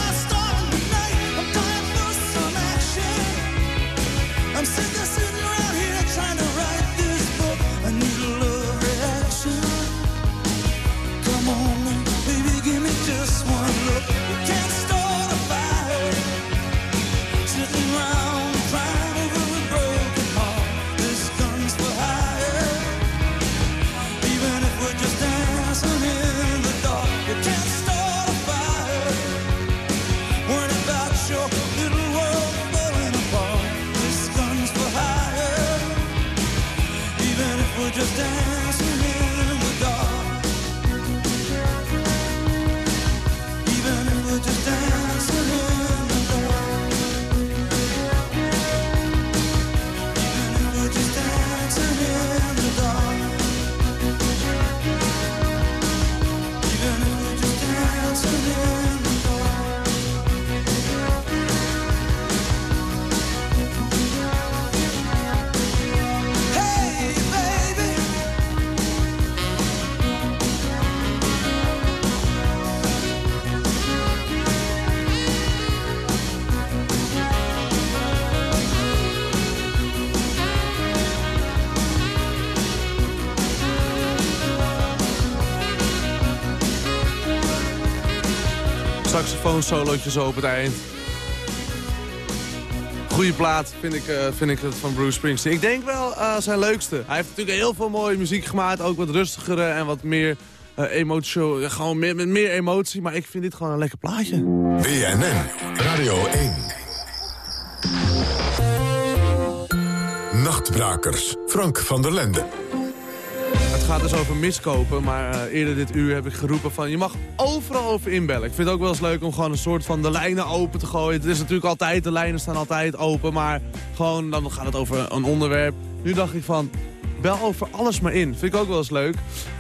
C: Saxofoon solootje zo op het eind. Goeie plaat vind ik, eh, vind ik het van Bruce Springsteen. Ik denk wel eh, zijn leukste. Hij heeft natuurlijk heel veel mooie muziek gemaakt. Ook wat rustigere en wat meer eh emotie. Gewoon meer, met meer emotie. Maar ik vind dit gewoon een lekker plaatje.
B: BNN Radio 1. Nachtbrakers, Frank van der Lende.
C: Het gaat dus over miskopen, maar eh, eerder dit uur heb ik geroepen van... je mag overal over inbellen. Ik vind het ook wel eens leuk om gewoon een soort van de lijnen open te gooien. Het is natuurlijk altijd, de lijnen staan altijd open, maar gewoon dan gaat het over een onderwerp. Nu dacht ik van, bel over alles maar in. Vind ik ook wel eens leuk.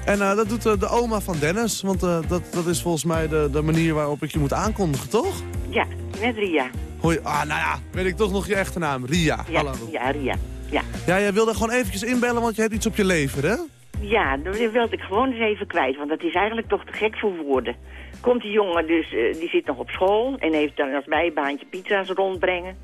C: En eh, dat doet eh, de oma van Dennis, want dat, dat is volgens mij de, de manier waarop ik je moet aankondigen, toch?
L: Ja, met Ria.
C: Hoi, ah, nou ja, weet ik toch nog je echte naam. Ria,
L: Ja,
C: hallo.
L: ja, Ria. Ja.
C: Ja, jij wilde gewoon eventjes inbellen, want je hebt iets op je lever, hè?
L: Ja, dat wilde ik gewoon eens even kwijt, want dat is eigenlijk toch te gek voor woorden. Komt die jongen dus, eh, die zit nog op school en heeft dan als bijbaantje pizza's rondbrengen.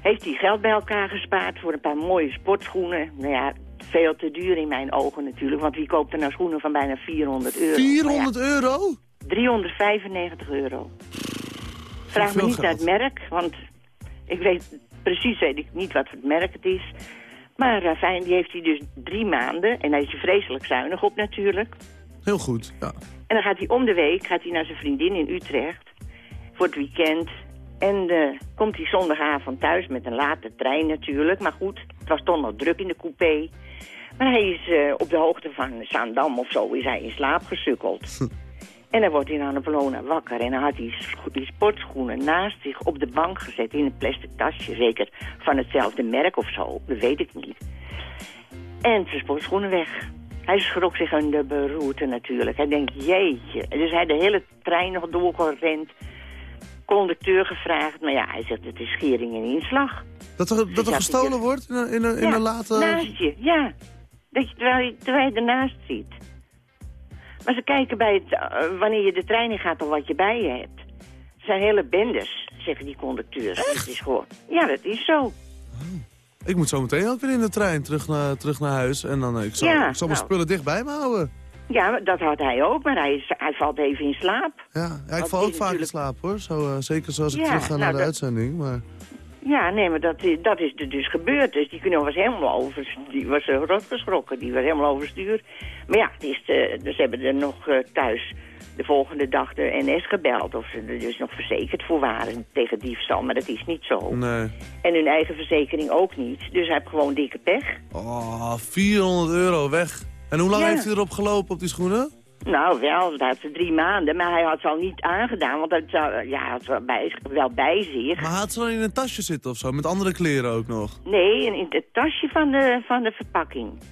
L: Heeft hij geld bij elkaar gespaard voor een paar mooie sportschoenen. Nou ja, veel te duur in mijn ogen natuurlijk, want wie koopt er nou schoenen van bijna 400 euro?
C: 400 euro?
L: 395 euro. Vraag me niet naar het merk, want ik weet precies weet ik niet wat voor het merk het is. Maar uh, fijn, die heeft hij dus drie maanden. En daar is hij vreselijk zuinig op natuurlijk.
C: Heel goed, ja.
L: En dan gaat hij om de week gaat hij naar zijn vriendin in Utrecht. Voor het weekend. En eh, komt hij zondagavond thuis met een late trein natuurlijk. Maar goed, het was toch nog druk in de coupé. Maar hij is eh, op de hoogte van Zaandam of zo is hij in slaap gesukkeld. En dan wordt hij een Valona wakker. En dan had hij die sportschoenen naast zich op de bank gezet in een plastic tasje. Zeker van hetzelfde merk of zo, dat weet ik niet. En zijn sportschoenen weg. Hij schrok zich aan de beroerte natuurlijk. Hij denkt, jeetje. Dus hij de hele trein nog doorgerend. Conducteur gevraagd. Maar ja, hij zegt, het is schering en inslag.
C: Dat er, dat er gestolen wordt in een, in een, in
L: Ja,
C: een late...
L: naast je, ja. Dat je, terwijl, je, terwijl je ernaast zit. Maar ze kijken bij het, eh, wanneer je de trein in gaat of wat je bij je hebt. Het zijn hele bendes, zeggen die conducteurs. Het is gewoon, ja, dat is zo.
C: Ik moet zo meteen ook weer in de trein terug naar, terug naar huis. En dan, eh, ik zal,
L: Ja,
C: ik zal mijn
L: nou.
C: spullen dichtbij me houden.
L: Ja, dat had hij ook, maar hij, is, hij valt even in slaap.
C: Ja, ja ik
L: Want
C: val ook vaak in slaap hoor. Zo, eh, zeker zoals ik
L: Ja,
C: terug ga
L: nou,
C: naar de
L: dat-
C: uitzending. Maar...
L: Ja, nee, maar dat, dat is er dus gebeurd. Dus die knuppel was helemaal over, die was uh, rotgeschrokken, die was helemaal overstuur. Maar ja, die is, eh, dus hebben er nog eh, thuis de volgende dag de NS gebeld. Of ze er dus nog verzekerd voor waren tegen diefstal, maar dat is niet zo.
C: Nee.
L: En hun eigen verzekering ook niet. Dus hij heeft gewoon dikke pech.
C: Oh, 400 euro weg. En hoe lang
L: Ja.
C: heeft hij erop gelopen op die schoenen?
L: Nou, wel, dat had ze drie maanden. Maar hij had ze al niet aangedaan, want dat zou, ja, had ze wel bij, wel bij zich.
C: Maar had ze dan in een tasje zitten of zo? Met andere kleren ook nog?
L: Nee, in, in het tasje van de, van de verpakking.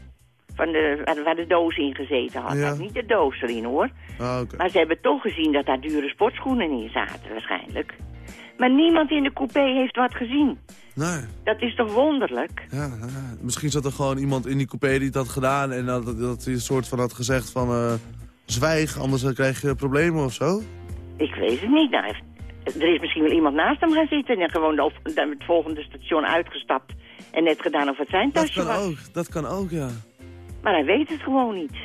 L: Van de, waar, waar de doos in gezeten had.
C: Ja.
L: Had niet de doos erin, hoor.
C: Ah, oké.
L: Maar ze hebben toch gezien dat daar dure sportschoenen in zaten, waarschijnlijk. Maar niemand in de coupé heeft wat gezien.
C: Nee.
L: Dat is toch wonderlijk?
C: Ja, ja, misschien zat er gewoon iemand in die coupé die het had gedaan... en dat, dat hij een soort van had gezegd van... eh, zwijg, anders dan krijg je problemen of zo.
L: Ik weet het niet. Nou, er is misschien wel iemand naast hem gaan zitten... en gewoon op- het volgende station uitgestapt... en net gedaan of het zijn
C: Dat
L: tasje
C: kan
L: was.
C: ook, dat kan ook, ja.
L: Maar hij weet het gewoon niet.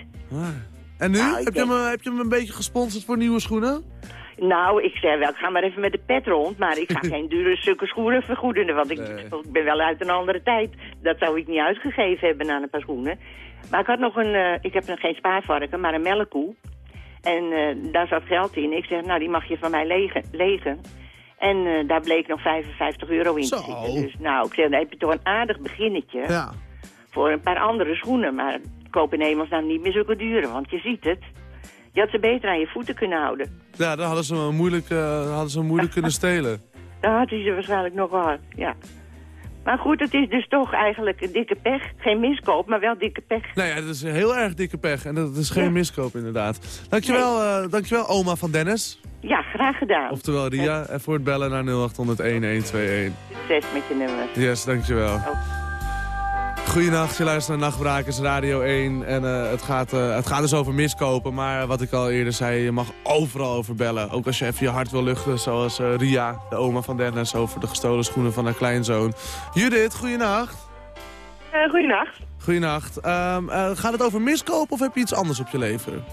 C: En nu?
L: Nou,
C: heb, je hem, eh, heb je hem een beetje gesponsord voor nieuwe schoenen?
L: Nou, ik zei wel, ik ga maar even met de pet rond. Maar ik ga geen dure stukken schoenen vergoeden. Want ik, ik ben wel uit een andere tijd. Dat zou ik niet uitgegeven hebben aan een paar schoenen. Maar ik had nog een, eh, ik heb nog geen spaarvarken, maar een melkkoe. En eh, daar zat geld in. Ik zeg, nou die mag je van mij legen. legen. En eh, daar bleek nog 55 euro in te zitten. Dus nou, ik zeg, dan heb je toch een aardig beginnetje.
C: Ja.
L: Voor een paar andere schoenen. Maar koop in hemelsnaam niet meer zulke dure, want je ziet het. Je had ze beter aan je voeten kunnen houden.
C: Ja, dan hadden ze hem moeilijk, eh, hadden ze moeilijk kunnen stelen.
L: Dan had hij ze waarschijnlijk nog gehad, ja. Maar goed, het is dus toch eigenlijk een dikke pech. Geen miskoop, maar wel dikke pech.
C: Nou ja, dat is heel erg dikke pech. En dat is geen miskoop inderdaad. Dankjewel, eh, dankjewel oma van Dennis.
L: Ja, graag gedaan.
C: Oftewel Ria. En voor het bellen naar 0800-1121.
L: Succes met je nummer.
C: Yes, dankjewel. Goedenacht, je luistert naar Nachtbrakers Radio 1. En eh, het, gaat, eh, het gaat dus over miskopen. Maar wat ik al eerder zei, je mag overal over bellen. Ook als je even je hart wil luchten, zoals eh, Ria, de oma van Dennis... over de gestolen schoenen van haar kleinzoon. Judith, goedenacht.
M: Uh, goedenacht.
C: Goedenacht. Ehm, eh, gaat het over miskopen of heb je iets anders op je leven?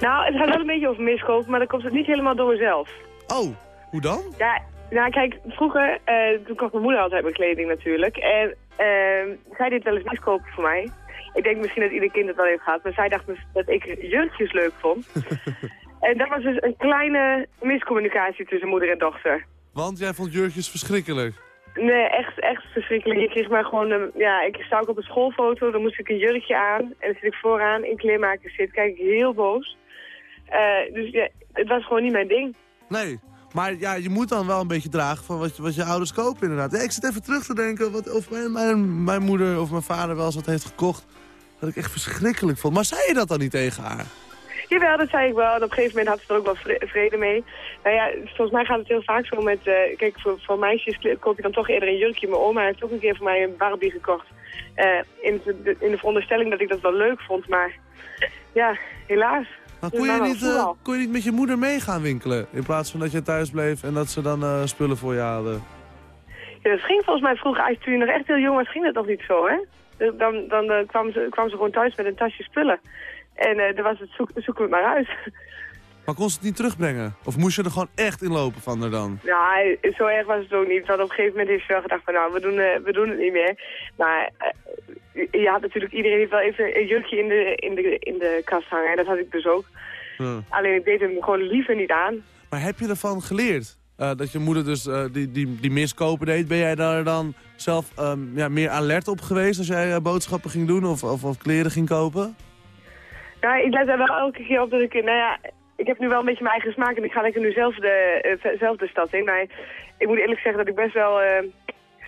M: Nou, het gaat wel een beetje over miskopen, maar dan komt het niet helemaal door mezelf.
C: Oh, hoe dan?
M: Ja, nou kijk, vroeger, eh, toen kocht mijn moeder altijd mijn kleding natuurlijk. En eh, zij deed wel eens miskopen voor mij. Ik denk misschien dat ieder kind het wel heeft gehad, maar zij dacht dus dat ik jurkjes leuk vond. en dat was dus een kleine miscommunicatie tussen moeder en dochter.
C: Want jij vond jurkjes verschrikkelijk.
M: Nee, echt, echt verschrikkelijk. Je kreeg maar gewoon, een- ja, ik sta ook op een schoolfoto, dan moest ik een jurkje aan. En dan zit ik vooraan in kleermakers zit, kijk ik heel boos. Eh, dus ja, het was gewoon niet mijn ding.
C: Nee, maar ja, je moet dan wel een beetje dragen van wat je, wat ouders kopen inderdaad. Ik zit even terug te denken wat, of mijn, mijn, moeder of mijn vader wel eens wat heeft gekocht. Dat ik echt verschrikkelijk vond. Maar zei je dat dan niet tegen haar?
M: Jawel, dat zei ik wel. En op een gegeven moment had ze er ook wel vre- vrede mee. Nou ja, volgens mij gaat het heel vaak zo met... eh, kijk, voor, meisjes koop je dan toch eerder een jurkje. Mijn oma heeft ook een keer voor mij een Barbie gekocht. eh, in, de, in de veronderstelling dat ik dat wel leuk vond. Maar ja, helaas.
C: Maar kon je,
M: nou,
C: niet, eh, kon je niet met je moeder mee gaan winkelen? In plaats van dat je thuis bleef en dat ze dan eh, spullen voor je hadden.
M: Ja, dat ging volgens mij vroeger, als toen je nog echt heel jong was, ging dat nog niet zo, hè? Dan, dan eh, kwam, ze, kwam ze gewoon thuis met een tasje spullen. En dan was het zoek, zoeken we het maar uit.
C: Maar kon ze het niet terugbrengen? Of moest je er gewoon echt in lopen van haar dan?
M: Nou, zo erg was het ook niet. Want op een gegeven moment heeft ze wel gedacht van, nou, we doen, eh, we doen het niet meer. Maar je had natuurlijk, iedereen heeft wel even een jurkje in de, in, de, in de kast hangen. En dat had ik dus ook.
C: Ja.
M: Alleen ik deed hem gewoon liever niet aan.
C: Maar heb je ervan geleerd? Eh, dat je moeder dus die, die, die miskopen deed. Ben jij daar dan zelf ehm, ja, meer alert op geweest als jij boodschappen ging doen of, of, of kleren ging kopen?
M: Nou, ik let er wel elke keer op dat ik, nou ja, ik heb nu wel een beetje mijn eigen smaak en ik ga lekker nu zelf de, zelf de stad in. Maar ik moet eerlijk zeggen dat ik best wel eh,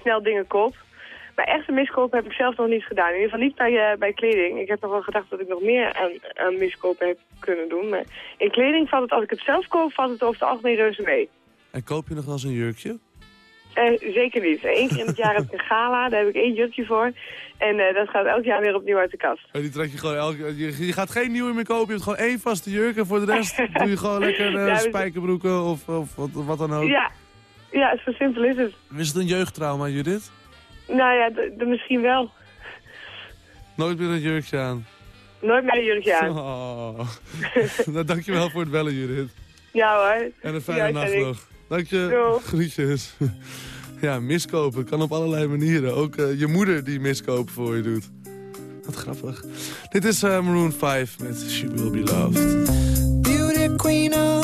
M: snel dingen koop. Maar echte miskopen heb ik zelf nog niet gedaan. In ieder geval niet bij, eh, bij kleding. Ik heb nog wel gedacht dat ik nog meer aan, aan miskopen heb kunnen doen. Maar in kleding valt het, als ik het zelf koop, valt het over het algemeen reuze mee.
C: En koop je nog wel eens een jurkje?
M: Eh, zeker niet. Eén keer in het jaar heb ik een gala, daar heb ik één jurkje voor. En eh, dat gaat elk jaar weer opnieuw uit de kast.
C: En die trek je gewoon elke... Je, je gaat geen nieuwe meer kopen, je hebt gewoon één vaste jurk. En voor de rest doe je gewoon lekker eh,
M: Ja, we-
C: spijkerbroeken of, of wat, wat dan ook.
M: Ja, ja, zo simpel is het.
C: Is het een jeugdtrauma, Judith?
M: Nou ja, misschien wel.
C: Nooit meer een jurkje aan.
M: Nooit meer een jurkje aan.
C: Oh. nou, dankjewel voor het bellen, Judith.
M: Ja hoor.
C: En een fijne
M: Ja,
C: nacht nog. Dank je.
M: Doeg.
C: Groetjes. Ja, miskopen kan op allerlei manieren. Ook eh, je moeder die miskopen voor je doet. Wat grappig. Dit is eh, Maroon 5 met She Will Be Loved.
N: Beauty queen of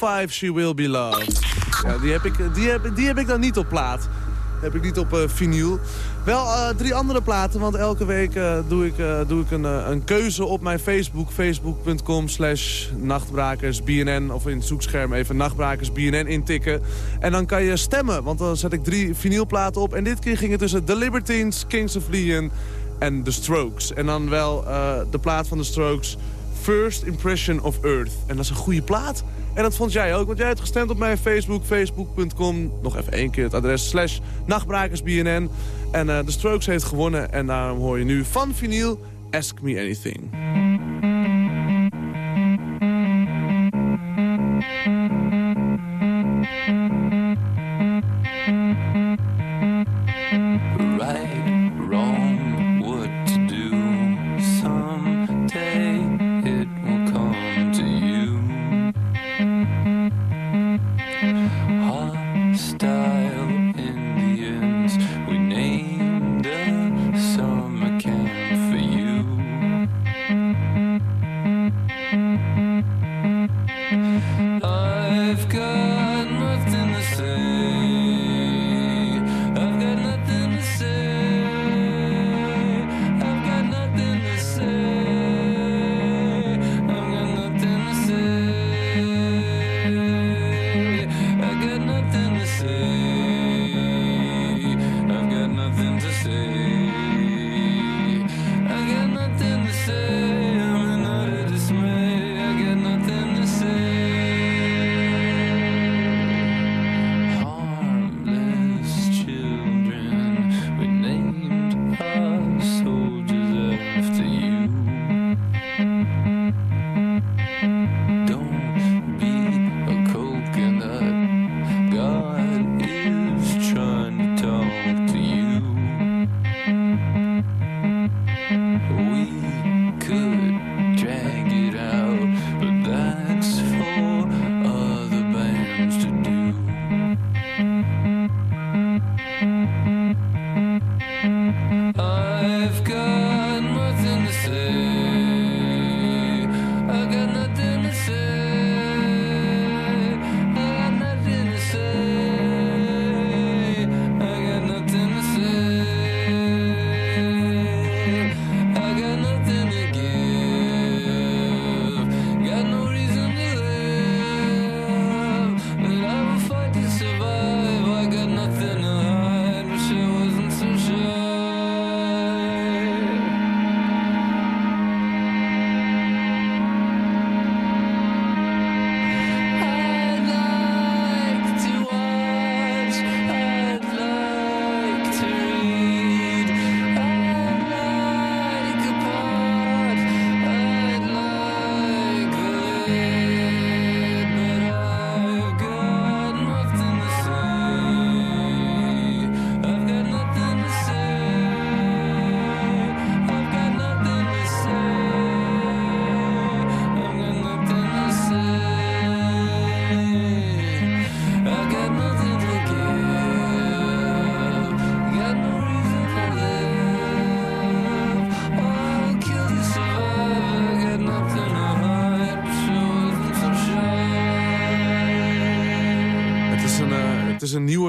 C: 5, She Will Be Loved. Ja, die, heb ik, die, heb, die heb ik dan niet op plaat. Heb ik niet op eh, vinyl. Wel eh, drie andere platen, want elke week eh, doe ik, doe ik een, een keuze op mijn Facebook. Facebook.com slash nachtbrakersbnn. Of in het zoekscherm even nachtbrakersbnn intikken. En dan kan je stemmen, want dan zet ik drie vinylplaten op. En dit keer ging het tussen The Libertines, Kings of Leon en The Strokes. En dan wel de plaat van The Strokes, First Impression of Earth. En dat is een goede plaat. En dat vond jij ook, want jij hebt gestemd op mijn Facebook, facebook.com. Nog even één keer het adres, slash nachtbrakersbnn. En eh, de Strokes heeft gewonnen en daarom hoor je nu van vinyl Ask Me Anything.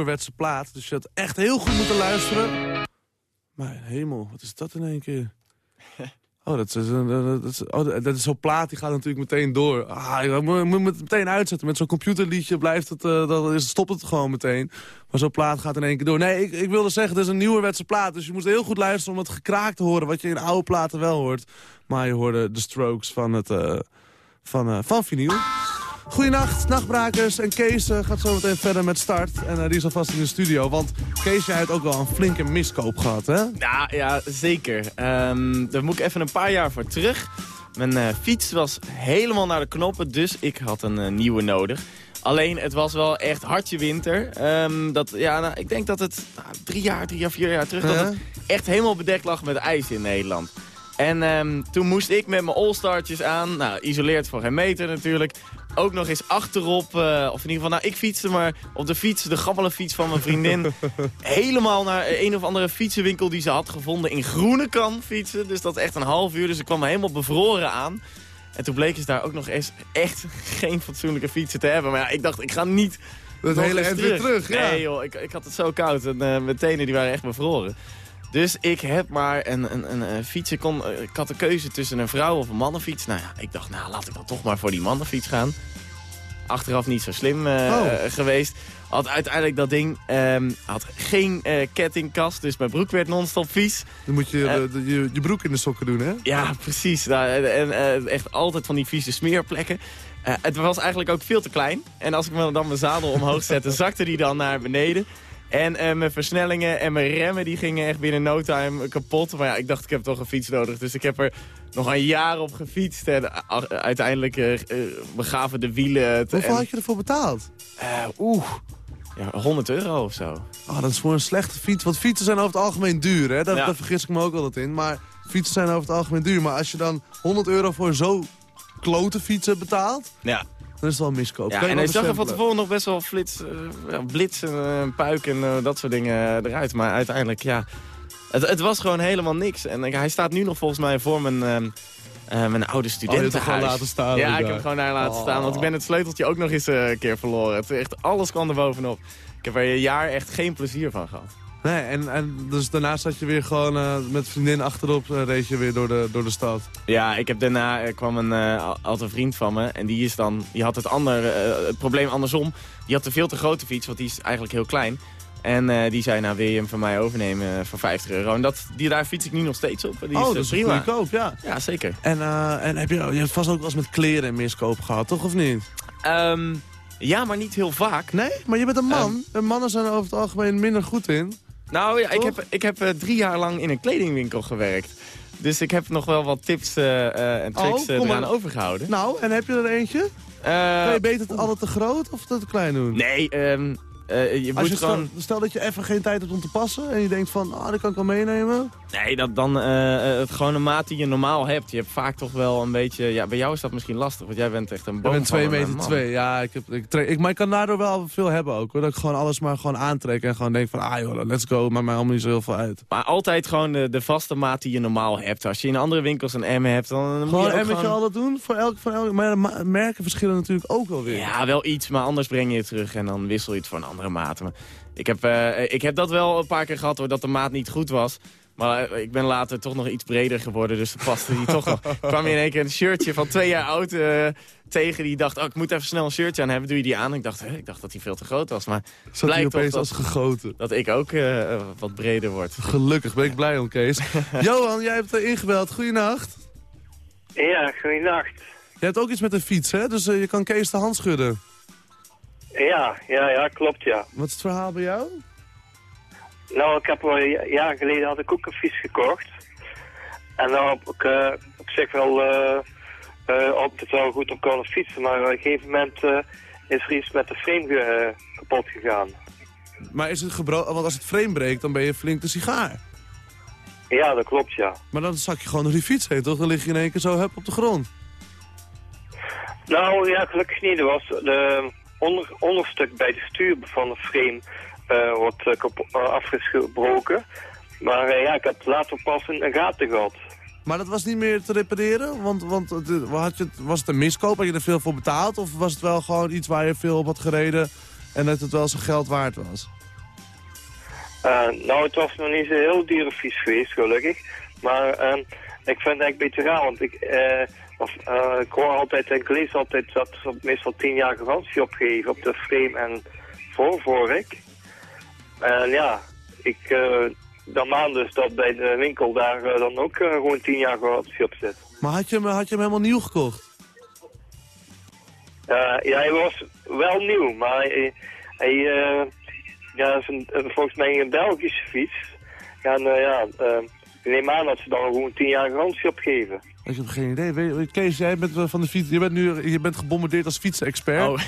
C: Nieuwerwetse plaat, dus je had echt heel goed moeten luisteren. Mijn hemel, wat is dat in één keer? Oh, dat is, een, dat is, oh, dat is zo'n plaat, die gaat natuurlijk meteen door. Ah, je moet, het meteen uitzetten. Met zo'n computerliedje blijft het, eh, dan is, stopt het gewoon meteen. Maar zo'n plaat gaat in één keer door. Nee, ik, ik wilde zeggen, het is een nieuwerwetse plaat. Dus je moest heel goed luisteren om het gekraak te horen. Wat je in oude platen wel hoort. Maar je hoorde de strokes van, het, eh, van, eh, van vinyl. Goedenacht, nachtbrakers. En Kees eh, gaat zo meteen verder met start. En eh, die is alvast in de studio. Want Kees, jij hebt ook wel een flinke miskoop gehad, hè?
O: Ja, ja zeker. Ehm, daar moet ik even een paar jaar voor terug. Mijn eh, fiets was helemaal naar de knoppen, dus ik had een nieuwe nodig. Alleen, het was wel echt hartje winter. Ehm, dat, ja, nou, ik denk dat het nou, drie jaar, drie jaar, vier jaar terug... dat het echt helemaal bedekt lag met ijs in Nederland. En ehm, toen moest ik met mijn all-startjes aan, nou, isoleerd voor geen meter natuurlijk... ook nog eens achterop, eh, of in ieder geval, nou, ik fietste maar op de fiets, de gammele fiets van mijn vriendin... helemaal naar een of andere fietsenwinkel die ze had gevonden in Groenekan fietsen. Dus dat is echt een half uur, dus ik kwam helemaal bevroren aan... En toen bleken ze daar ook nog eens echt geen fatsoenlijke fietsen te hebben. Maar ja, ik dacht, ik ga niet... Nog
C: hele eind weer terug, ja.
O: Nee joh, ik, ik had het zo koud en eh, mijn tenen die waren echt bevroren. Dus ik heb maar een, een, een, een fiets. Ik, kon, eh, ik had de keuze tussen een vrouw of een mannenfiets. Nou ja, ik dacht, nou laat ik dan toch maar voor die mannenfiets gaan. Achteraf niet zo slim
C: Oh.
O: eh, geweest. Had uiteindelijk dat ding, ehm, had geen eh, kettingkast, dus mijn broek werd non-stop vies.
C: Dan moet je de- je, je broek in de sokken doen, hè?
O: Ja, precies. Nou, en en, echt altijd van die vieze smeerplekken. Het was eigenlijk ook veel te klein. En als ik me dan mijn zadel omhoog zette, zakte die dan naar beneden. En eh, mijn versnellingen en mijn remmen die gingen echt binnen no time kapot. Maar ja, ik dacht ik heb toch een fiets nodig. Dus ik heb er nog een jaar op gefietst. En uh, uiteindelijk eh, eh, begaven de wielen het.
C: Hoeveel
O: en-
C: had je ervoor betaald?
O: Eh, Oeh, ja, 100 euro of zo.
C: Oh, dat is voor een slechte fiets. Want fietsen zijn over het algemeen duur, hè? Daar,
O: Ja.
C: daar vergis ik me ook altijd in. Maar fietsen zijn over het algemeen duur. Maar als je dan 100 euro voor zo klote fietsen betaalt...
O: Ja.
C: Dan is het wel een miskoop.
O: Ja, en hij zag er van tevoren nog best wel flits, eh, ja, blits en eh, puik en eh, dat soort dingen eruit. Maar uiteindelijk, ja, het, het was gewoon helemaal niks. En eh, hij staat nu nog volgens mij voor mijn, eh, mijn oude
C: Oh,
O: studentenhuis.
C: je hebt hem gewoon laten staan
O: Ja, ik heb hem gewoon daar laten
C: Oh.
O: staan. Want ik ben het sleuteltje ook nog eens eh, een keer verloren. Het, echt, alles kwam er bovenop. Ik heb er een jaar echt geen plezier van gehad.
C: Nee, en, en dus daarna zat je weer gewoon eh, met vriendin achterop... Uh, reed je weer door de, door de stad.
O: Ja, ik heb daarna er kwam een eh, al- altijd een vriend van me. En die is dan, die had het, ander, eh, het probleem andersom. Die had een veel te grote fiets, want die is eigenlijk heel klein. En eh, die zei, nou wil je hem van mij overnemen eh, voor 50 euro. En dat, die, daar fiets ik nu nog steeds op. Die
C: oh,
O: is,
C: dat
O: eh,
C: is
O: prima.
C: koop, ja.
O: Ja, zeker.
C: En, eh, en heb je, je hebt vast ook wel eens met kleren en miskoop gehad, toch? Of niet?
O: Ehm, ja, maar niet heel vaak.
C: Nee, maar je bent een man.
O: Ehm.
C: en mannen zijn er over het algemeen minder goed in.
O: Nou ja, ik heb, ik heb eh, drie jaar lang in een kledingwinkel gewerkt. Dus ik heb nog wel wat tips eh, eh, en tricks
C: Oh,
O: eraan overgehouden.
C: Nou, en heb je er eentje? Kan je beter het altijd te groot of te klein doen?
O: Nee, ehm, eh, je
C: Als
O: moet
C: je
O: gewoon...
C: stel, stel dat je even geen tijd hebt om te passen en je denkt van, ah, dat kan ik wel meenemen.
O: Nee, dat, dan eh, het gewoon een maat die je normaal hebt. Je hebt vaak toch wel een beetje... Ja, bij jou is dat misschien lastig, want jij bent echt een
C: Ik
O: boom
C: ben 2
O: van een
C: meter
O: man.
C: 2. Ja, ik heb, ik ik, maar ik kan daardoor wel veel hebben ook. Hoor. Dat ik gewoon alles maar gewoon aantrek en gewoon denk van, ah joh, let's go. Maakt mij allemaal niet zo heel veel uit.
O: Maar altijd gewoon de, de vaste maat die je normaal hebt. Als je in andere winkels een M hebt, dan, dan moet
C: Gewoon
O: je gewoon...
C: al dat doen? Voor elk, voor elk, maar merken verschillen natuurlijk ook wel weer.
O: Ja, wel iets, maar anders breng je het terug en dan wissel je het voor een andere maat. Maar ik, heb, eh, ik heb dat wel een paar keer gehad, hoor, dat de maat niet goed was. Maar eh, ik ben later toch nog iets breder geworden, dus dan paste die toch nog. kwam je in één keer een shirtje van twee jaar oud eh, tegen. Die dacht, oh, ik moet even snel een shirtje aan hebben. Doe je die aan? Ik dacht, hè, ik dacht dat hij veel te groot was. Maar
C: Zat
O: blijkt toch
C: opeens
O: dat,
C: als gegoten.
O: dat ik ook wat breder word.
C: Gelukkig ben ik blij om, Kees. Johan, jij hebt er ingebeld. Goeienacht.
P: Ja, goeienacht.
C: Je hebt ook iets met een fiets, hè? Dus je kan Kees de hand schudden.
P: Ja, ja, ja, klopt ja.
C: Wat is het verhaal bij jou?
P: Nou, ik heb een jaar geleden had ik ook een fiets gekocht. En nou heb ik eh, op zich wel eh eh, altijd wel goed op kunnen fietsen, maar op een gegeven moment is er iets met de frame kapot gegaan.
C: Maar is het gebroken? Want als het frame breekt, dan ben je flink de sigaar.
P: Ja, dat klopt ja.
C: Maar dan zak je gewoon door die fiets heen, toch? Dan lig je in één keer zo hup op de grond.
P: Nou ja, gelukkig niet. Er was de onder, onderstuk bij de stuur van de frame eh, wordt afgebroken. Maar ja, ik heb later pas een, een gaten gehad.
C: Maar dat was niet meer te repareren? Want, want had je, was het een miskoop? Had je er veel voor betaald? Of was het wel gewoon iets waar je veel op had gereden En dat het wel zijn geld waard was.
P: Nou, het was nog niet zo heel dure fiets geweest, gelukkig. Maar ik vind het eigenlijk een beetje raar, want ik, eh, of, eh, ik hoor altijd en ik lees altijd dat ze meestal 10 jaar garantie opgeven op de frame en voorvork. En ja, ik uh, dan maan dus dat bij de winkel daar eh, dan ook eh, gewoon 10 jaar garantie op zit.
C: Maar had je hem, had je hem helemaal nieuw gekocht?
P: Eh, ja, hij was wel nieuw, maar hij, hij eh, ja, is een, volgens mij een Belgische fiets. En eh, ja, eh, ik neem aan dat ze dan gewoon 10 jaar garantie opgeven.
C: Ik heb geen idee. Weet, Kees, jij bent eh, van de fiets. Je bent nu je bent gebombardeerd als fietsexpert.
O: Oh.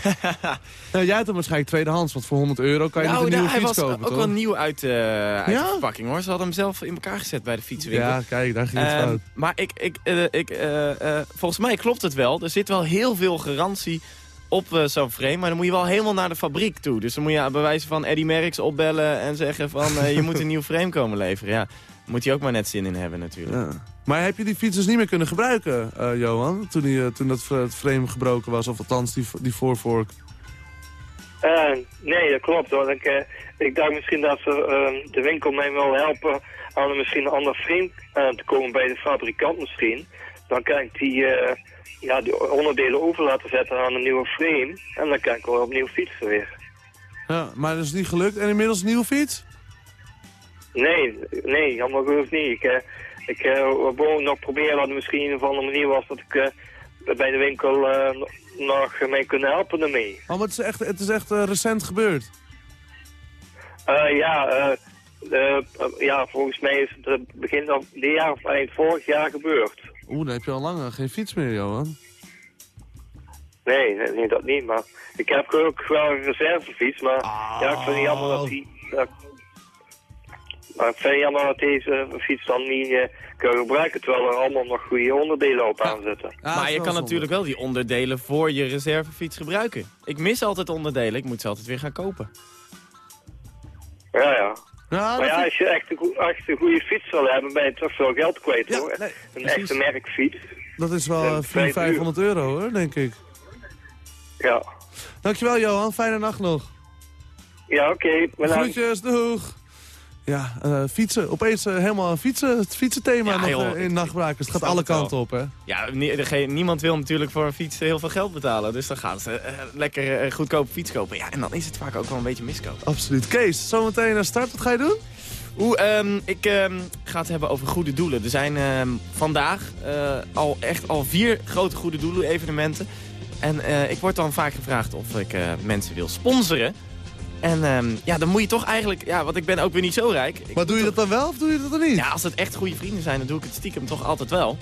C: nou, jij hebt hem waarschijnlijk tweedehands, want voor 100 euro kan je
O: Nou,
C: niet een
O: nou,
C: nieuwe
O: hij
C: fiets
O: was
C: kopen,
O: ook
C: toch?
O: wel nieuw uit, eh uit
C: Ja?
O: de verpakking hoor. Ze hadden hem zelf in elkaar gezet bij de fietswinkel.
C: Ja, kijk, daar ging het
O: Ehm,
C: fout.
O: Maar ik, ik, eh, ik, volgens mij klopt het wel. Er zit wel heel veel garantie op zo'n frame. Maar dan moet je wel helemaal naar de fabriek toe. Dus dan moet je aan bewijzen van Eddie Merckx opbellen en zeggen van... je moet een nieuw frame komen leveren. Ja, moet je ook maar net zin in hebben natuurlijk.
C: Ja. Maar heb je die fiets dus niet meer kunnen gebruiken, eh, Johan? Toen, die, eh, toen dat het frame gebroken was, of althans die, die voorvork.
P: Eh, nee, dat klopt hoor. Ik, eh, ik dacht misschien dat ze, eh, de winkel mij wil helpen aan een misschien een ander frame eh, te komen bij de fabrikant misschien. Dan kan ik die, eh, ja, die onderdelen over laten zetten aan een nieuwe frame. En dan kan ik wel opnieuw fietsen weer.
C: Ja, maar dat is niet gelukt. En inmiddels een nieuwe fiets?
P: Nee, nee, jammer genoeg niet. Ik, eh, ik wou nog proberen dat misschien op een andere manier was dat ik eh, bij de winkel nog mee kunnen helpen ermee.
C: Oh, maar het is echt, het is echt recent gebeurd.
P: Ja, ja, volgens mij is het begin van dit jaar of eind vorig jaar gebeurd.
C: Oeh, dan heb je al lang geen fiets meer, Johan.
P: Nee, dat niet, maar ik heb ook wel een reservefiets, maar ja, ik vind het jammer dat die... dat- maar ik vind het jammer dat deze fiets dan niet eh, kan gebruiken, terwijl er allemaal nog goede onderdelen op aan zitten.
O: maar je kan natuurlijk wel die onderdelen voor je reservefiets gebruiken. Ik mis altijd onderdelen, ik moet ze altijd weer gaan kopen.
P: Ja, ja.
C: Ja,
P: maar ja, als je echt een, goe- echt een goede fiets wil hebben, ben je toch veel geld kwijt hoor. een echte merkfiets.
C: Dat is wel
P: Ja,
C: eh, 400, 500 euro, hoor, denk ik.
P: Ja.
C: Dankjewel, Johan. Fijne nacht nog.
P: Ja, oké. bedankt.
C: Groetjes, doeg. Ja, eh, fietsen. Opeens eh, helemaal een fietsen, het fietsenthema
O: Ja,
C: nog
O: joh,
C: eh, in Nachtbrakers. Het gaat alle kanten op, hè?
O: Ja, niemand wil natuurlijk voor een fiets heel veel geld betalen. Dus dan gaan ze lekker goedkoop fiets kopen. Ja, en dan is het vaak ook wel een beetje miskoop.
C: Absoluut. Kees, zometeen naar start. Wat ga je doen?
O: Oeh, ehm, ik ehm, ga het hebben over goede doelen. Er zijn ehm, vandaag al echt al vier grote goede doelen evenementen. En ik word dan vaak gevraagd of ik mensen wil sponsoren. En ehm, ja, dan moet je toch eigenlijk... Ja, want ik ben ook weer niet zo rijk. Ik
C: Maar doe je dat dan wel of doe je dat dan niet?
O: Ja, als het echt goede vrienden zijn, dan doe ik het stiekem toch altijd wel.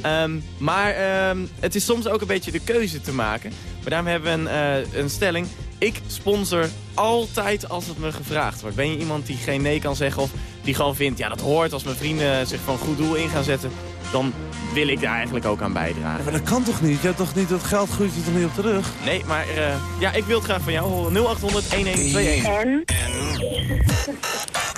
O: Ehm, maar ehm, het is soms ook een beetje de keuze te maken. Maar daarom hebben we een, eh, een stelling. Ik sponsor altijd als het me gevraagd wordt. Ben je iemand die geen nee kan zeggen of die gewoon vindt... ja, dat hoort als mijn vrienden zich voor een goed doel in gaan zetten... dan wil ik daar eigenlijk ook aan bijdragen.
C: Maar dat kan toch niet? Je hebt toch niet dat geld groeit je toch niet op de rug?
O: Nee, maar eh, ja, ik wil het graag van jou horen. 0800 1121.